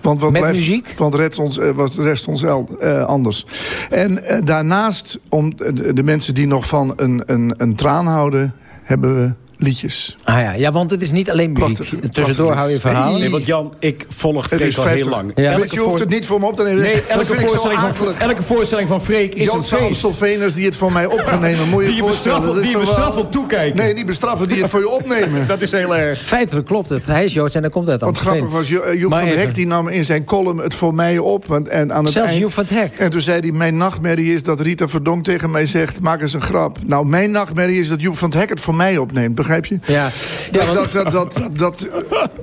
Want wat Met blijft, muziek? Want rest ons, wat rest ons el- eh, anders. En eh, daarnaast, om de, de mensen die nog van een, een, een traan houden... hebben we liedjes. Ah ja, ja want het is niet alleen muziek. Prachtig, Tussendoor prachtig. hou je verhalen. Nee, want Jan, ik volg Freek is al heel 50. lang. Ja. Frits, je hoeft het niet voor me op te nemen. Nee, elke voorstelling, van, elke voorstelling van Freek is een feest. Amstelveners die het van mij op gaan nemen. Moet je Die je die je toekijken. Nee, niet bestraffen, die het voor je opnemen. Dat is heel erg. Feitelijk klopt het. Hij is Joods en dan komt uit Wat Amstelveen. grappig was, Jo- eh, Joep Maar van der. Hek die nam in zijn column het voor mij op. Want, en aan het Zelfs eind, Joep van Hek. En toen zei hij, mijn nachtmerrie is dat Rita Verdonk tegen mij zegt... maak eens een grap. Nou, mijn nachtmerrie is dat Joep van het Hek het voor mij opneemt. Begrijp je? Ja, Dat, ja want, dat, dat, dat, dat,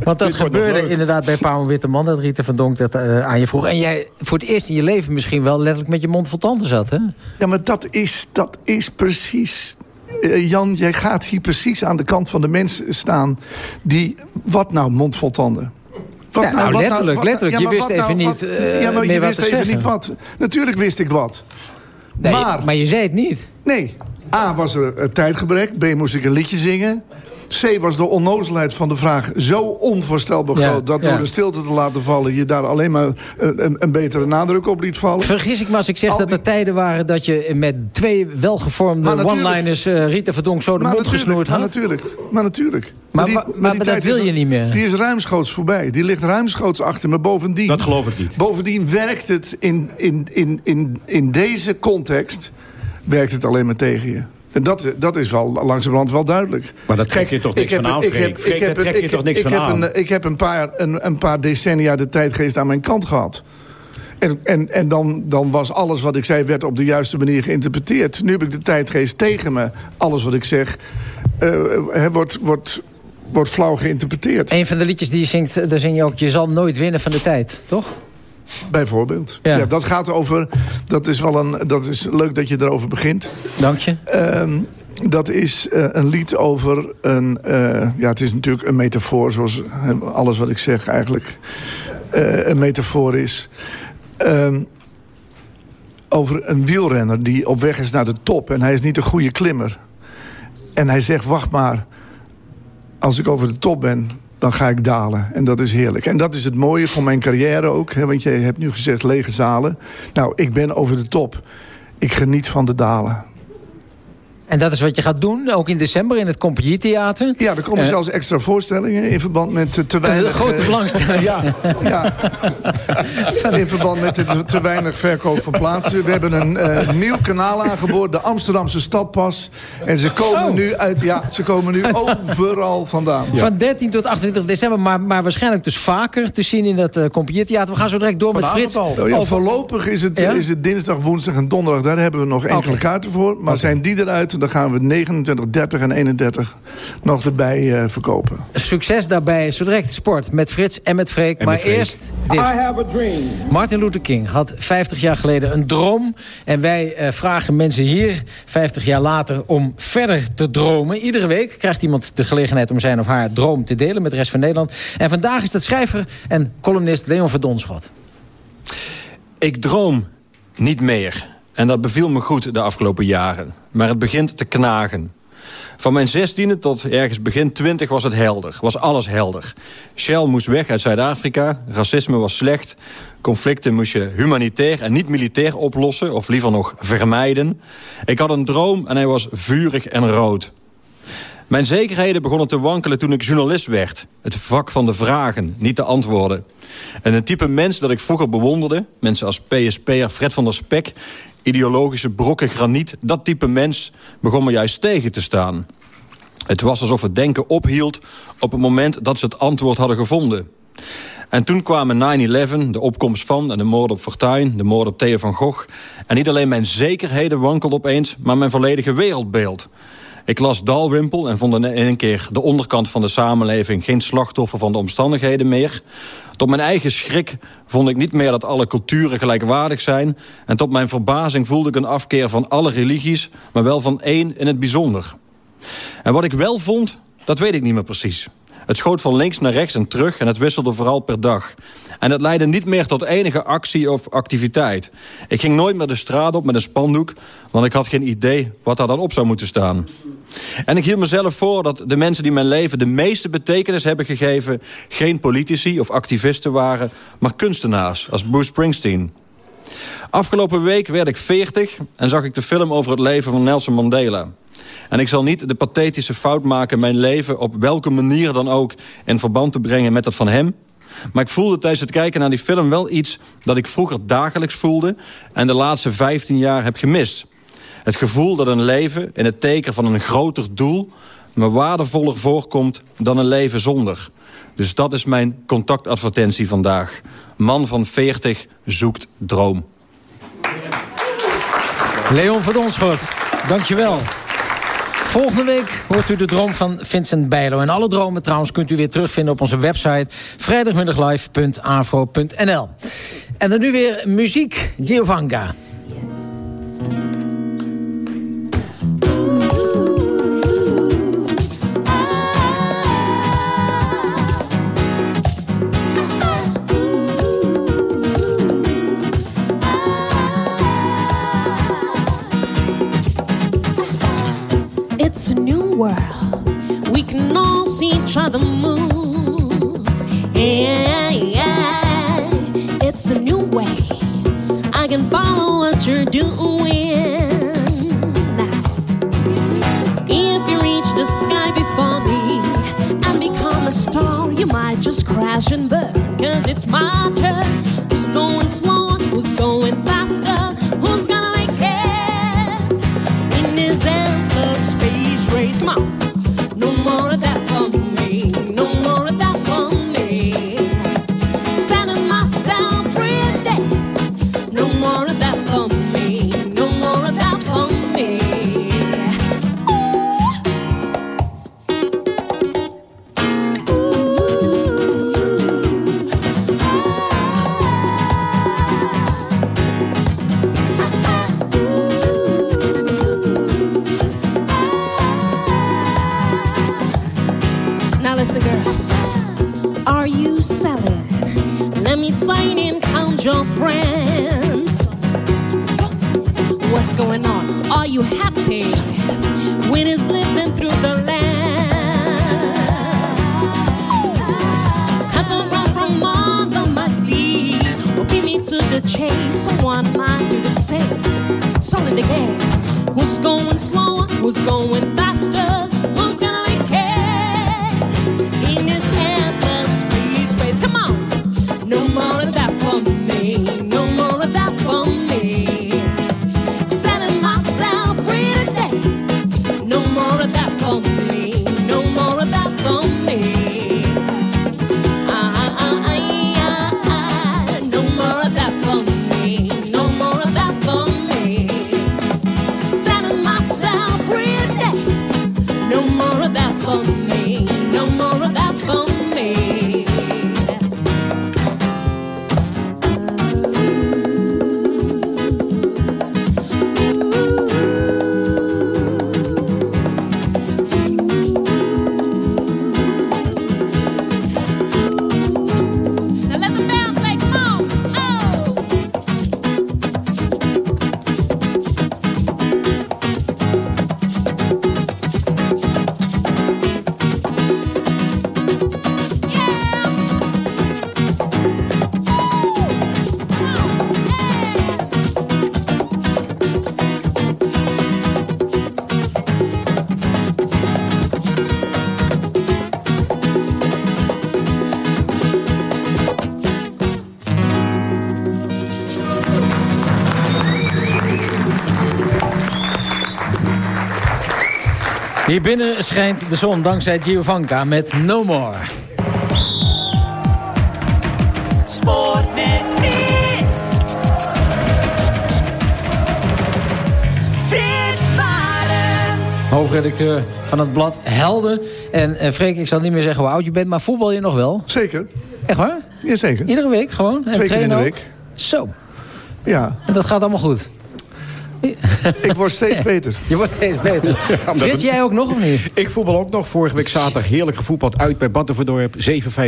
want dat gebeurde inderdaad bij Pauw en Witteman... dat Rita van Donk dat eh, aan je vroeg. En jij voor het eerst in je leven misschien wel letterlijk met je mond vol tanden zat, hè? ja, maar dat is, dat is precies... Eh, Jan, jij gaat hier precies aan de kant van de mensen staan... die, wat nou, mond vol tanden? Wat Ja, nou, wat letterlijk, wat- letterlijk. Je wist even niet, wat- ja, maar je wist even zeggen. niet wat. Natuurlijk wist ik wat. Nee, maar, maar je zei het niet. nee, A, was er eh, tijdgebrek. B, moest ik een liedje zingen. C, was de onnozelheid van de vraag zo onvoorstelbaar Ja, groot... dat ja. door de stilte te laten vallen... je daar alleen maar een, een, een betere nadruk op liet vallen. Vergis ik me als ik zeg Al dat er tijden waren... dat je met twee welgevormde Maar one-liners... eh, Rita Verdonk zo de Maar mond gesnoerd maar had? natuurlijk, maar natuurlijk. Maar die- maar dat tijd wil is- je niet meer. Die is ruimschoots voorbij. Die ligt ruimschoots achter me. Bovendien... Dat geloof ik niet. Bovendien werkt het in, in, in, in, in deze context... werkt het alleen maar tegen je. En dat, dat is wel langzamerhand wel duidelijk. Maar daar trek je toch niks van aan, Freek? ik daar heb trek een- je toch niks ik van heb aan? een- Ik heb een paar, een, een paar decennia de tijdgeest aan mijn kant gehad. En, en, en dan, dan was alles wat ik zei werd op de juiste manier geïnterpreteerd. Nu heb ik de tijdgeest tegen me. Alles wat ik zeg eh, eh, wordt, wordt, wordt flauw geïnterpreteerd. Een van de liedjes die je zingt, daar zing je ook... je zal nooit winnen van de tijd, toch? Bijvoorbeeld. Ja. Ja. dat gaat over. Dat is wel een. Dat is leuk dat je erover begint. Dank je. Ehm, dat is eh, een lied over een. eh, ja, het is natuurlijk een metafoor, zoals alles wat ik zeg eigenlijk eh, een metafoor is. Ehm, over een wielrenner die op weg is naar de top. En hij is niet een goede klimmer. En hij zegt: Wacht maar. Als ik over de top ben, dan ga ik dalen. En dat is heerlijk. En dat is het mooie van mijn carrière ook. Hè, want je hebt nu gezegd lege zalen. Nou, ik ben over de top. Ik geniet van de dalen. En dat is wat je gaat doen, ook in december in het Compagnietheater. Ja, er komen Eh, zelfs extra voorstellingen in verband met eh, te weinig... Een grote eh, belangstelling. Ja, ja. In verband met de te, te weinig verkoop van plaatsen. We hebben een eh, nieuw kanaal aangeboord, de Amsterdamse Stadpas. En ze komen Oh. nu uit, ja, ze komen nu overal vandaan. Van 13 tot 28 december, maar, maar waarschijnlijk dus vaker te zien in dat uh, Compagnietheater. We gaan zo direct door met Frits. Oh ja, voorlopig is het, Ja? is het dinsdag, woensdag en donderdag. Daar hebben we nog enkele kaarten voor. Maar zijn die eruit, dan gaan we 29, 30 en 31 nog erbij eh, verkopen. Succes daarbij, zo direct sport met Frits en met Freek. En maar met Freek. eerst dit. Martin Luther King had 50 jaar geleden een droom. En wij eh, vragen mensen hier 50 jaar later om verder te dromen. Iedere week krijgt iemand de gelegenheid om zijn of haar droom te delen met de rest van Nederland. En vandaag is dat schrijver en columnist Leon Verdonschot. Ik droom niet meer. En dat beviel me goed de afgelopen jaren. Maar het begint te knagen. Van mijn zestiende tot ergens begin twintig was het helder. Was alles helder. Shell moest weg uit Zuid-Afrika. Racisme was slecht. Conflicten moest je humanitair en niet militair oplossen. Of liever nog vermijden. Ik had een droom en hij was vurig en rood. Mijn zekerheden begonnen te wankelen toen ik journalist werd. Het vak van de vragen, niet de antwoorden. En een type mens dat ik vroeger bewonderde... mensen als PSP'er Fred van der Spek... ideologische brokken graniet... dat type mens begon me juist tegen te staan. Het was alsof het denken ophield op het moment dat ze het antwoord hadden gevonden. En toen kwamen 9-11, de opkomst van en de moord op Fortuyn... de moord op Theo van Gogh. En niet alleen mijn zekerheden wankelden opeens... maar mijn volledige wereldbeeld... Ik las Dalrymple en vond in één keer de onderkant van de samenleving... geen slachtoffer van de omstandigheden meer. Tot mijn eigen schrik vond ik niet meer dat alle culturen gelijkwaardig zijn... en tot mijn verbazing voelde ik een afkeer van alle religies... maar wel van één in het bijzonder. En wat ik wel vond, dat weet ik niet meer precies. Het schoot van links naar rechts en terug en het wisselde vooral per dag. En het leidde niet meer tot enige actie of activiteit. Ik ging nooit meer de straat op met een spandoek... want ik had geen idee wat daar dan op zou moeten staan. En ik hield mezelf voor dat de mensen die mijn leven de meeste betekenis hebben gegeven... geen politici of activisten waren, maar kunstenaars als Bruce Springsteen. Afgelopen week werd ik 40 en zag ik de film over het leven van Nelson Mandela. En ik zal niet de pathetische fout maken mijn leven op welke manier dan ook in verband te brengen met dat van hem. Maar ik voelde tijdens het kijken naar die film wel iets dat ik vroeger dagelijks voelde en de laatste 15 jaar heb gemist. Het gevoel dat een leven in het teken van een groter doel me waardevoller voorkomt dan een leven zonder. Dus dat is mijn contactadvertentie vandaag. Man van 40 zoekt droom. Leon Verdonschot, dankjewel. Volgende week hoort u de droom van Vincent Bijlo. En alle dromen trouwens kunt u weer terugvinden op onze website... vrijdagmiddaglive.afro.nl. En dan nu weer muziek, Giovanna. World. We can all see each other move. Yeah, yeah. It's a new way. I can follow what you're doing. If you reach the sky before me and become a star, you might just crash and burn. Cause it's my turn. Hier binnen schijnt de zon dankzij Giovanka met No More. Sport met Frits. Frits Barend. Hoofdredacteur van het blad Helden. En eh, Freek, ik zal niet meer zeggen hoe oud je bent, maar voetbal je nog wel? Zeker. Echt waar? Jazeker. Iedere week gewoon? En Twee keer in de ook? week. Zo. Ja. En dat gaat allemaal goed? Ik word steeds beter. Je wordt steeds beter. Frits, jij ook nog of niet? Ik voetbal ook nog. Vorige week zaterdag heerlijk gevoetbald uit bij Battenverdorp. 7-5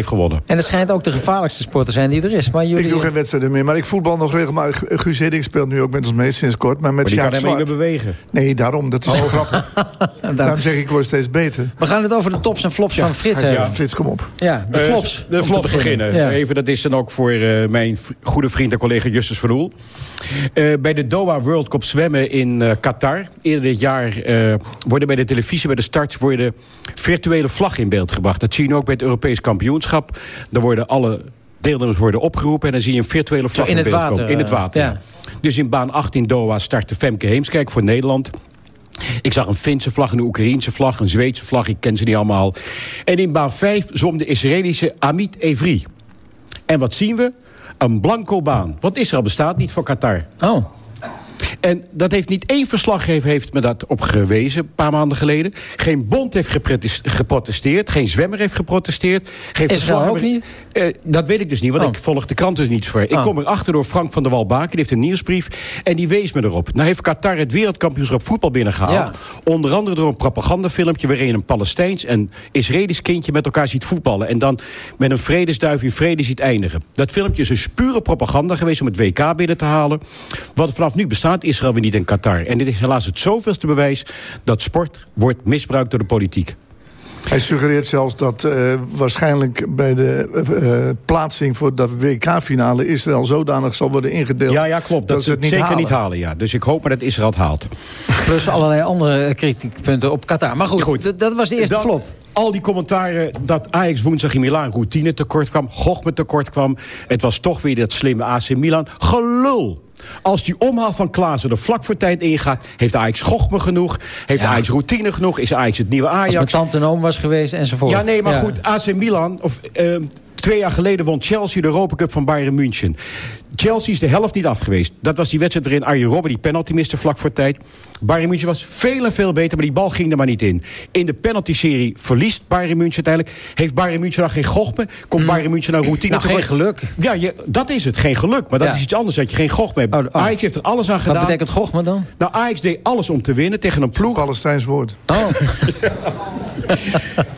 gewonnen. En het schijnt ook de gevaarlijkste sport te zijn die er is. Maar jullie... Ik doe geen wedstrijden meer, maar ik voetbal nog regelmatig. Guus Hiddink speelt nu ook met ons mee sinds kort. Maar met Maar die Sjaak kan Zwart. niet meer bewegen. Nee, daarom. Dat is zo grappig. Daarom zeg ik, ik word steeds beter. We gaan het over de tops en flops Ja, van Frits ja, hebben. Frits, kom op. Ja, de Eh, flops. de om te flops beginnen. Ja. Even, dat is dan ook voor eh, mijn goede vriend en collega Justus van Oel. Eh, bij de Doha World Cup zwemmen in eh, Qatar. Eerder dit jaar eh, worden bij de televisie, bij de starts... worden virtuele vlag in beeld gebracht. Dat zie je ook bij het Europees kampioenschap. Dan worden alle deelnemers worden opgeroepen... en dan zie je een virtuele vlag in het beeld water, komen. In het eh, water, ja. Dus in baan 8 in Doha startte Femke Heemskerk voor Nederland... Ik zag een Finse vlag, een Oekraïense vlag, een Zweedse vlag. Ik ken ze niet allemaal. En in baan 5 zwom de Israëlische Amit Evri. En wat zien we? Een blanco baan. Wat Israël bestaat niet voor Qatar. Oh. En dat heeft niet één verslaggever heeft me dat op gewezen, een paar maanden geleden. Geen bond heeft geprotes- geprotesteerd, geen zwemmer heeft geprotesteerd. Geen Israël ook niet? Eh, dat weet ik dus niet, want Oh. ik volg de krant dus niet voor. Ik Oh. kom erachter door Frank van der Walbaken, die heeft een nieuwsbrief... en die wees me erop. Nou heeft Qatar het wereldkampioenschap voetbal binnengehaald. Ja. Onder andere door een propagandafilmpje... waarin een Palestijns en Israëlisch kindje met elkaar ziet voetballen... en dan met een vredesduif in vrede ziet eindigen. Dat filmpje is dus pure propaganda geweest om het WK binnen te halen. Wat vanaf nu bestaat, Israël weer niet in Qatar. En dit is helaas het zoveelste bewijs dat sport wordt misbruikt door de politiek. Hij suggereert zelfs dat eh, waarschijnlijk bij de eh, eh, plaatsing voor dat WK-finale Israël zodanig zal worden ingedeeld. Ja, ja, klopt. Dat, ze het niet zeker halen. niet halen, ja. Dus ik hoop maar dat Israël het haalt. Plus allerlei andere kritiekpunten op Qatar. Maar goed, dat was de eerste Dan flop. Al die commentaren dat Ajax woensdag in Milaan routine tekort kwam... Gochme tekort kwam. Het was toch weer dat slimme AC Milan. Gelul! Als die omhaal van Klaassen er vlak voor tijd ingaat... heeft Ajax Gochme genoeg, heeft Ajax routine genoeg... is Ajax het nieuwe Als Ajax. mijn tante en oom was geweest enzovoort. Ja, nee, maar Ja. goed, AC Milan... Of, eh, twee jaar geleden won Chelsea de Europa Cup van Bayern München. Chelsea is de helft niet af geweest. Dat was die wedstrijd waarin Arjen Robben die penalty miste vlak voor tijd. Bayern München was veel en veel beter, maar die bal ging er maar niet in. In de penalty-serie verliest Bayern München uiteindelijk. Heeft Bayern München dan geen gochme? Komt Bayern München naar routine? Nou, geen geluk. Ja, je, dat is het, geen geluk. Maar dat Ja. is iets anders, dat je geen gochme hebt. oh. Ajax heeft er alles aan Wat gedaan. betekent Gochme dan? Nou, Ajax deed alles om te winnen tegen een ploeg... Palestijns woord. Oh.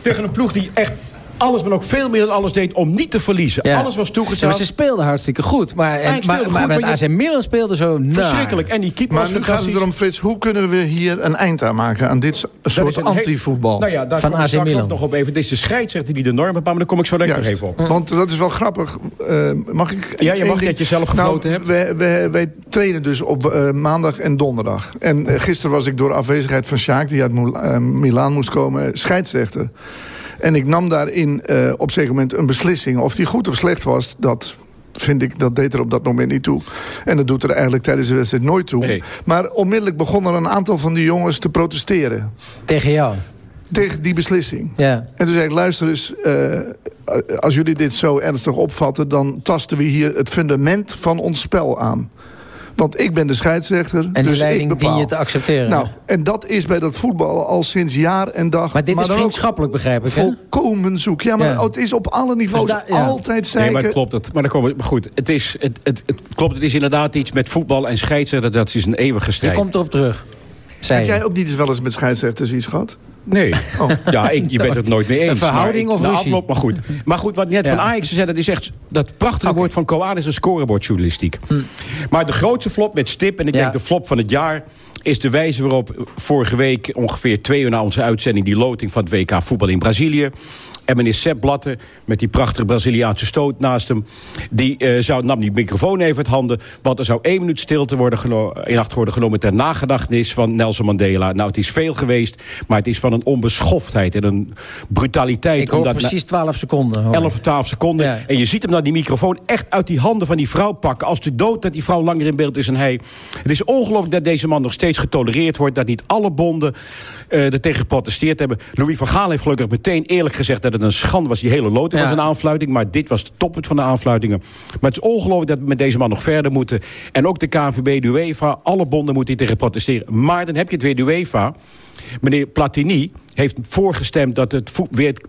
tegen een ploeg die echt alles, maar ook veel meer dan alles deed om niet te verliezen. Ja. Alles was Ja, toegezegd. maar ze speelden hartstikke goed. Maar, en, maar, speelde maar met maar je- AC Milan speelde zo naar. Verschrikkelijk. En die keeper Maar was nu gaat het erom, Frits, hoe kunnen we hier een eind aan maken... aan dit soort anti-voetbal? Nou ja, daar Van kom ik AC Milan. nog op even. Dit is de scheidsrechter die de norm bepaalt, maar daar kom ik zo Juist. even op. Want dat is wel grappig. Eh, mag ik? Ja, je mag dat je zelf nou, gefloten hebt. Wij, wij, wij trainen dus op eh, maandag en donderdag. En eh, gisteren was ik door afwezigheid van Sjaak... die uit Milaan moest komen, scheidsrechter. En ik nam daarin eh, op een zeker moment een beslissing. Of die goed of slecht was, dat vind ik, dat deed er op dat moment niet toe. En dat doet er eigenlijk tijdens de wedstrijd nooit toe. Nee. Maar onmiddellijk begonnen een aantal van die jongens te protesteren. Tegen jou. Tegen die beslissing. Ja. En toen zei ik, luister eens, eh, als jullie dit zo ernstig opvatten... dan tasten we hier het fundament van ons spel aan. Want ik ben de scheidsrechter, En dus ik leiding bepaal. dien je te accepteren. Nou, en dat is bij dat voetbal al sinds jaar en dag... maar dit is vriendschappelijk, begrijp ik, hè? Volkomen zoek. Ja, maar Ja. het is op alle niveaus Dus ja. altijd Nee, zeiken. maar het klopt. Het, maar dan komen we, maar goed, het, is, het, het, het klopt. Het is inderdaad iets met voetbal en scheidsrechter. Dat is een eeuwige Je strijd. komt erop terug. Zei Heb je. jij ook niet eens wel eens met scheidsrechters iets gehad? Nee. Ja, ik, je bent het nooit mee eens. Een verhouding ik- of na ruzie? afloop, maar goed. Maar goed, wat net Ja. van Ajax zei, dat is echt... Dat prachtige woord van Coan is een scorebordjournalistiek. Maar de grootste flop met stip, en ik Hm. Ja. denk de flop van het jaar... is de wijze waarop vorige week, ongeveer twee uur na onze uitzending... die loting van het WK voetbal in Brazilië... En meneer Sepp Blatter, met die prachtige Braziliaanse stoot naast hem... die eh, zou, nam die microfoon even uit handen... want er zou één minuut stilte worden in acht worden genomen... ter nagedachtenis van Nelson Mandela. Nou, het is veel geweest, maar het is van een onbeschoftheid... en een brutaliteit. Ik hoor precies 12 seconden. hoor. 11 of 12 seconden. Ja. En je ziet hem dan die microfoon echt uit die handen van die vrouw pakken. Als de dood dat die vrouw langer in beeld is dan hij. Het is ongelooflijk dat deze man nog steeds getolereerd wordt. Dat niet alle bonden eh er tegen geprotesteerd hebben. Louis van Gaal heeft gelukkig meteen eerlijk gezegd... dat het een schande was, die hele loting Ja. was een aanfluiting. Maar dit was de toppunt van de aanfluitingen. Maar het is ongelooflijk dat we met deze man nog verder moeten. En ook de KNVB, de UEFA, alle bonden moeten hier tegen protesteren. Maar dan heb je het weer de UEFA... Meneer Platini heeft voorgestemd dat het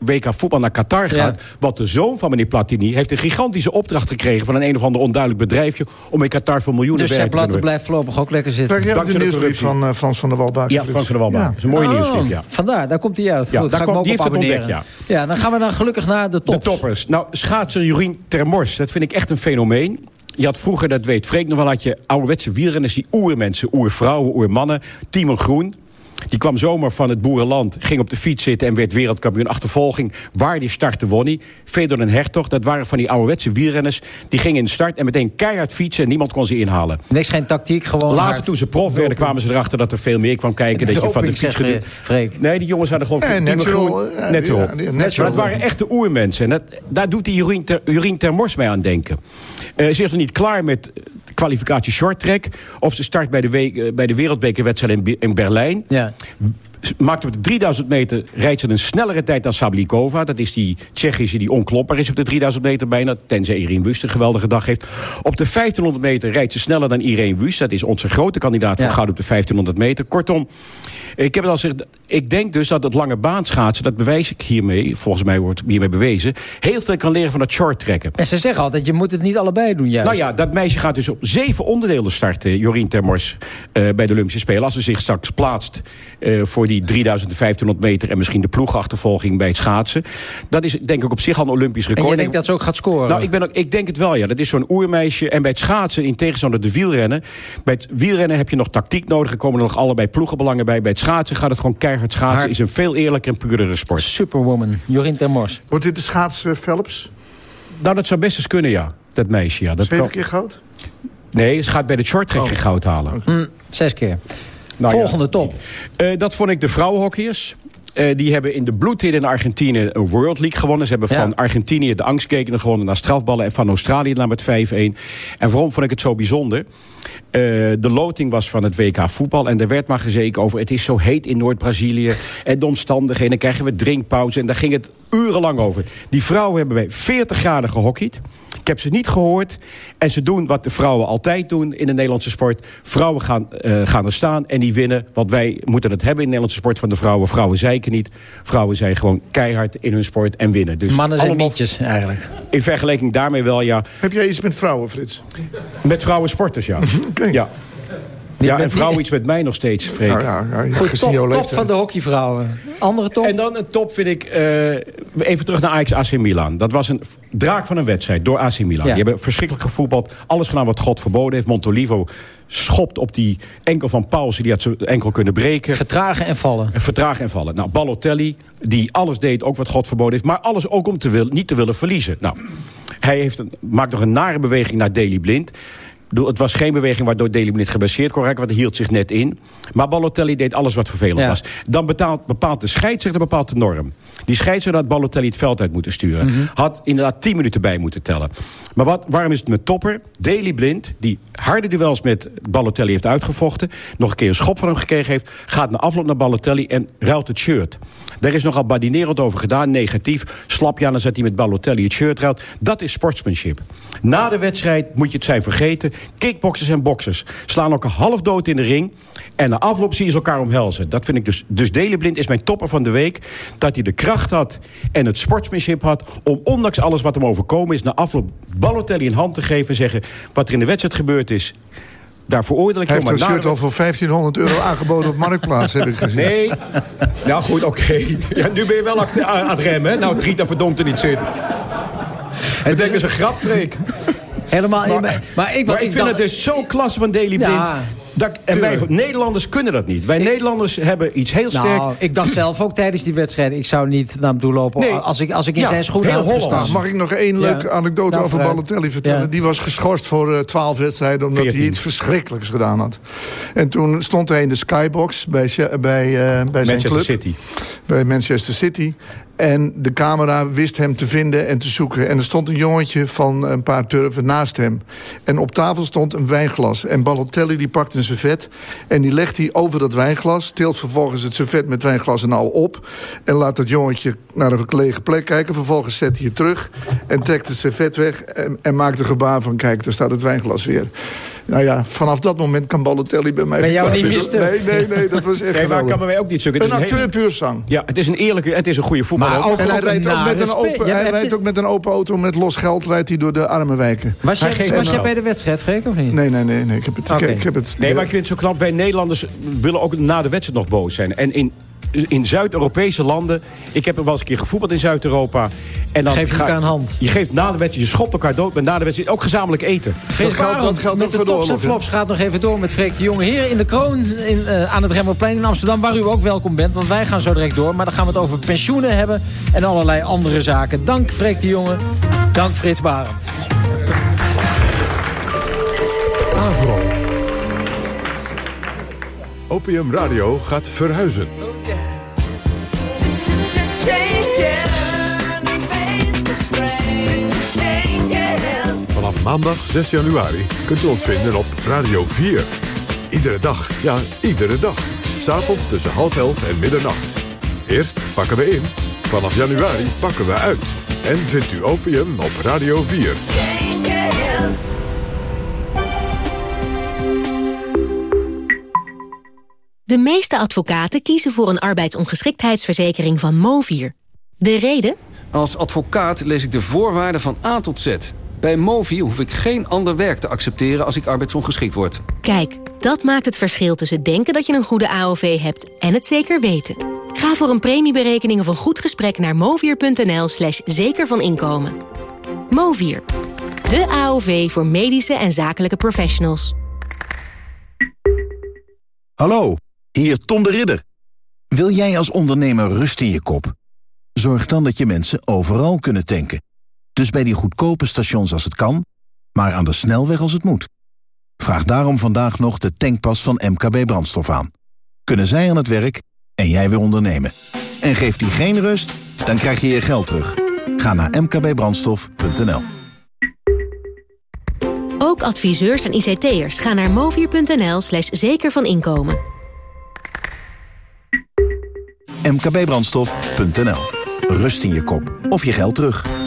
WK voetbal naar Qatar gaat. Want de zoon van meneer Platini heeft een gigantische opdracht gekregen... van een een of ander onduidelijk bedrijfje... om in Qatar voor miljoenen Dus Sepp werk te Blatter doen. blijft voorlopig ook lekker zitten. Jij hebt de Dankzij de nieuwsbrief van eh, Frans van der Walbaak. Ja, Frank van der Walbaak. Dat is een mooie Oh, nieuwsbrief, ja. Vandaar, daar komt hij uit. Ja, Goed, daar ik me komt- ook die op heeft het abonneren. ontdekt, ja. dan gaan we dan gelukkig naar de De tops. toppers. Nou, schaatser Jurien Termors, dat vind ik echt een fenomeen. Je had vroeger, dat weet Freek nog wel, had je ouderwetse wielrenners... die oermensen, oervrouwen, oermannen. Timo Groen, die kwam zomaar van het boerenland, ging op de fiets zitten... en werd wereldkampioen achtervolging. Waar die startte, won hij. Fedor en Hertog, dat waren van die ouderwetse wielrenners... die gingen in de start en meteen keihard fietsen... en niemand kon ze inhalen. Niks, geen tactiek, gewoon Later, hard. toen ze prof werden, kwamen ze erachter dat er veel meer kwam kijken. Dat je van de fiets eh, Freek. Nee, die jongens hadden gewoon... Ja, Timo natural, Groen- ja, natural. ja, het waren echte oermensen. En dat, daar doet die Jurien, ter, Jurien Termors mee aan denken. Eh, ze is nog niet klaar met kwalificatie short track. Of ze start bij de, week, eh, bij de wereldbekerwedstrijd in, in Berlijn. Ja. Maakt op de 3000 meter rijdt ze een snellere tijd dan Sablikova. Dat is die Tsjechische die onklopbaar is op de 3000 meter bijna. Tenzij Irene Wust een geweldige dag heeft. Op de 1500 meter rijdt ze sneller dan Irene Wust. Dat is onze grote kandidaat voor Ja. goud op de 1500 meter. Kortom, ik heb het al gezegd. Ik denk dus dat het lange baanschaatsen, dat bewijs ik hiermee, volgens mij wordt hiermee bewezen, heel veel kan leren van het short trekken. En ze zeggen altijd, je moet het niet allebei doen juist. Nou ja, dat meisje gaat dus op zeven onderdelen starten, Jorien Termors, eh, bij de Olympische Spelen. Als ze zich straks plaatst eh, voor die die 3500 meter en misschien de ploegachtervolging bij het schaatsen. Dat is denk ik op zich al een Olympisch record. En je denkt dat ze ook gaat scoren? Nou, ik, ben ook, ik denk het wel, ja. Dat is zo'n oermeisje. En bij het schaatsen, in tegenstelling tot de wielrennen... bij het wielrennen heb je nog tactiek nodig. Er komen er nog allebei ploegenbelangen bij. Bij het schaatsen gaat het gewoon keihard schaatsen. Hard. is een veel eerlijker en puurdere sport. Superwoman, Jorien ten Mors. Wordt dit de schaats eh, Phelps? Nou, dat zou best eens kunnen, ja. Dat meisje, ja. Dat Zeven kan- keer goud? Nee, ze gaat bij de shorttrack Oh. geen goud halen. Hm, zes keer. Nou ja. Volgende top. Eh, dat vond ik de vrouwenhockeyers. Eh, die hebben in de bloedhit in Argentinië een World League gewonnen. Ze hebben Ja. van Argentinië de angstkekenen gewonnen naar strafballen... en van Australië naar met 5-1. En waarom vond ik het zo bijzonder? Eh, de loting was van het WK voetbal. En er werd maar gezeken over... het is zo heet in Noord-Brazilië. En de omstandigheden. Dan krijgen we drinkpauze. En daar ging het urenlang over. Die vrouwen hebben bij 40 graden gehockeyd. Ik heb ze niet gehoord. En ze doen wat de vrouwen altijd doen in de Nederlandse sport. Vrouwen gaan, eh, gaan er staan en die winnen. Want wij moeten het hebben in de Nederlandse sport van de vrouwen. Vrouwen zeiken niet. Vrouwen zijn gewoon keihard in hun sport en winnen. Dus Mannen zijn allemaal- mietjes eigenlijk. In vergelijking daarmee wel, ja. Heb jij iets met vrouwen, Frits? Met vrouwen sporters, ja. Ja. Ja, en vrouwen iets met mij nog steeds, Freek. Nou ja, ja, Goed, gezien top, van de hockeyvrouwen. Andere top? En dan een top vind ik... eh, even terug naar Ajax AC Milan. Dat was een draak van een wedstrijd door AC Milan. Ja. Die hebben verschrikkelijk gevoetbald. Alles gedaan wat God verboden heeft. Montolivo schopt op die enkel van Pauze. Die had zijn enkel kunnen breken. Vertragen en vallen. Vertragen en vallen. Nou, Balotelli, die alles deed, ook wat God verboden heeft... maar alles ook om te wil, niet te willen verliezen. Nou, hij heeft een, maakt nog een nare beweging naar Daley Blind... Het was geen beweging waardoor Blind geblesseerd kon raken... want hij hield zich net in. Maar Balotelli deed alles wat vervelend Ja. was. Dan betaalt, bepaalt de scheidsrechter bepaalt de norm. Die scheidsrechter had Balotelli het veld uit moeten sturen. Mhm. Had inderdaad 10 minuten bij moeten tellen. Maar wat, waarom is het met topper? Daley Blind, die harde duels met Balotelli heeft uitgevochten... nog een keer een schop van hem gekregen heeft... gaat na afloop naar Balotelli en ruilt het shirt. Daar is nogal badinerend over gedaan, negatief. Slap je aan, dan zet hij met Balotelli het shirt ruilt. Dat is sportsmanship. Na de wedstrijd moet je het zijn vergeten. Kickboxers en boxers slaan elkaar half dood in de ring... en na afloop zie je ze elkaar omhelzen. Dat vind ik dus... Dus Daley Blind is mijn topper van de week. Dat hij de kracht had en het sportsmanship had... om ondanks alles wat hem overkomen is... na afloop Balotelli een hand te geven en zeggen... wat er in de wedstrijd gebeurd is... Daar veroordeel ik Hij heeft een shirt al voor 1500 euro aangeboden op Marktplaats, heb ik gezien. Nee. Nou goed, oké. Ja, nu ben je wel aan het remmen. hè? Nou, Trita verdomd er niet zit. Het is een grap, Freek. Helemaal. Maar, maar, ik, Maar ik vind dacht- het dus zo klasse van Daily Blind. Ja, dat, en wij. Nederlanders kunnen dat niet. Wij Nederlanders hebben iets heel sterk. Nou, ik dacht zelf ook tijdens die wedstrijd... ik zou niet naar hem toe lopen Nee. als, ik, als ik in Ja, zijn schoenen Heel. Mag ik nog één Ja. leuke anekdote Nou, over. Balotelli vertellen? Ja. Die was geschorst voor twaalf wedstrijden... omdat hij 14. iets verschrikkelijks gedaan had. En toen stond hij in de skybox bij, bij, eh, bij zijn Manchester club. City. Bij Manchester City. En de camera wist hem te vinden en te zoeken. En er stond een jongetje van een paar turven naast hem. En op tafel stond een wijnglas. En Balotelli die pakt een servet en die legt hij over dat wijnglas. Tilt vervolgens het servet met wijnglas en al op. En laat dat jongetje naar een lege plek kijken. Vervolgens zet hij het terug en trekt het servet weg. En, en maakt een gebaar van kijk, daar staat het wijnglas weer. Nou ja, vanaf dat moment kan Balotelli bij mij... Ben jou geklaagd niet? Nee, nee, nee, dat was echt Nee, maar geweldig. kan bij mij ook niet zo. Het is Een een acteur hele- puur zang. Ja, het is een eerlijke, het is een goede voetballer. Maar En hij rijdt, ook met, een open, Ja, hij rijdt je- ook met een open auto met los geld rijdt hij door de arme wijken. Was, jij, geeft was hem- jij bij de wedstrijd, Freek, of niet? Nee, nee, nee, nee. Ik heb het. Ik heb het Nee, maar ik vind het zo knap. Wij Nederlanders willen ook na de wedstrijd nog boos zijn. En in, in Zuid-Europese landen... Ik heb er wel eens een keer gevoetbald in Zuid-Europa. En dan Geef je ga- elkaar een hand. Je geeft na de wedstrijd, je schopt elkaar dood. Maar na de wedstrijd ook gezamenlijk eten. Frits Dat geldt- Barend dat geldt met ook de voor de tops en flops gaat nog even door met Freek de Jonge. Hier in de Kroon in, eh, aan het Remmelplein in Amsterdam... waar u ook welkom bent, want wij gaan zo direct door. Maar dan gaan we het over pensioenen hebben en allerlei andere zaken. Dank Freek de Jonge, dank Frits Barend. Avro. Opium Radio gaat verhuizen. Vanaf maandag 6 januari kunt u ons vinden op Radio 4. Iedere dag, ja, iedere dag. S'avonds tussen half elf en middernacht. Eerst pakken we in. Vanaf januari pakken we uit. En vindt u opium op Radio 4. De meeste advocaten kiezen voor een arbeidsongeschiktheidsverzekering van Movier. De reden? Als advocaat lees ik de voorwaarden van A tot Z. Bij Movi hoef ik geen ander werk te accepteren als ik arbeidsongeschikt word. Kijk, dat maakt het verschil tussen denken dat je een goede AOV hebt en het zeker weten. Ga voor een premieberekening of een goed gesprek naar movier.nl slash zeker van inkomen. Movier, de AOV voor medische en zakelijke professionals. Hallo, hier Tom de Ridder. Wil jij als ondernemer rust in je kop? Zorg dan dat je mensen overal kunnen tanken. Dus bij die goedkope stations als het kan, maar aan de snelweg als het moet. Vraag daarom vandaag nog de tankpas van MKB Brandstof aan. Kunnen zij aan het werk en jij weer ondernemen. En geeft die geen rust, dan krijg je je geld terug. Ga naar mkbbrandstof.nl Ook adviseurs en ICT'ers gaan naar movier.nl slash zeker van inkomen. mkbbrandstof.nl Rust in je kop of je geld terug.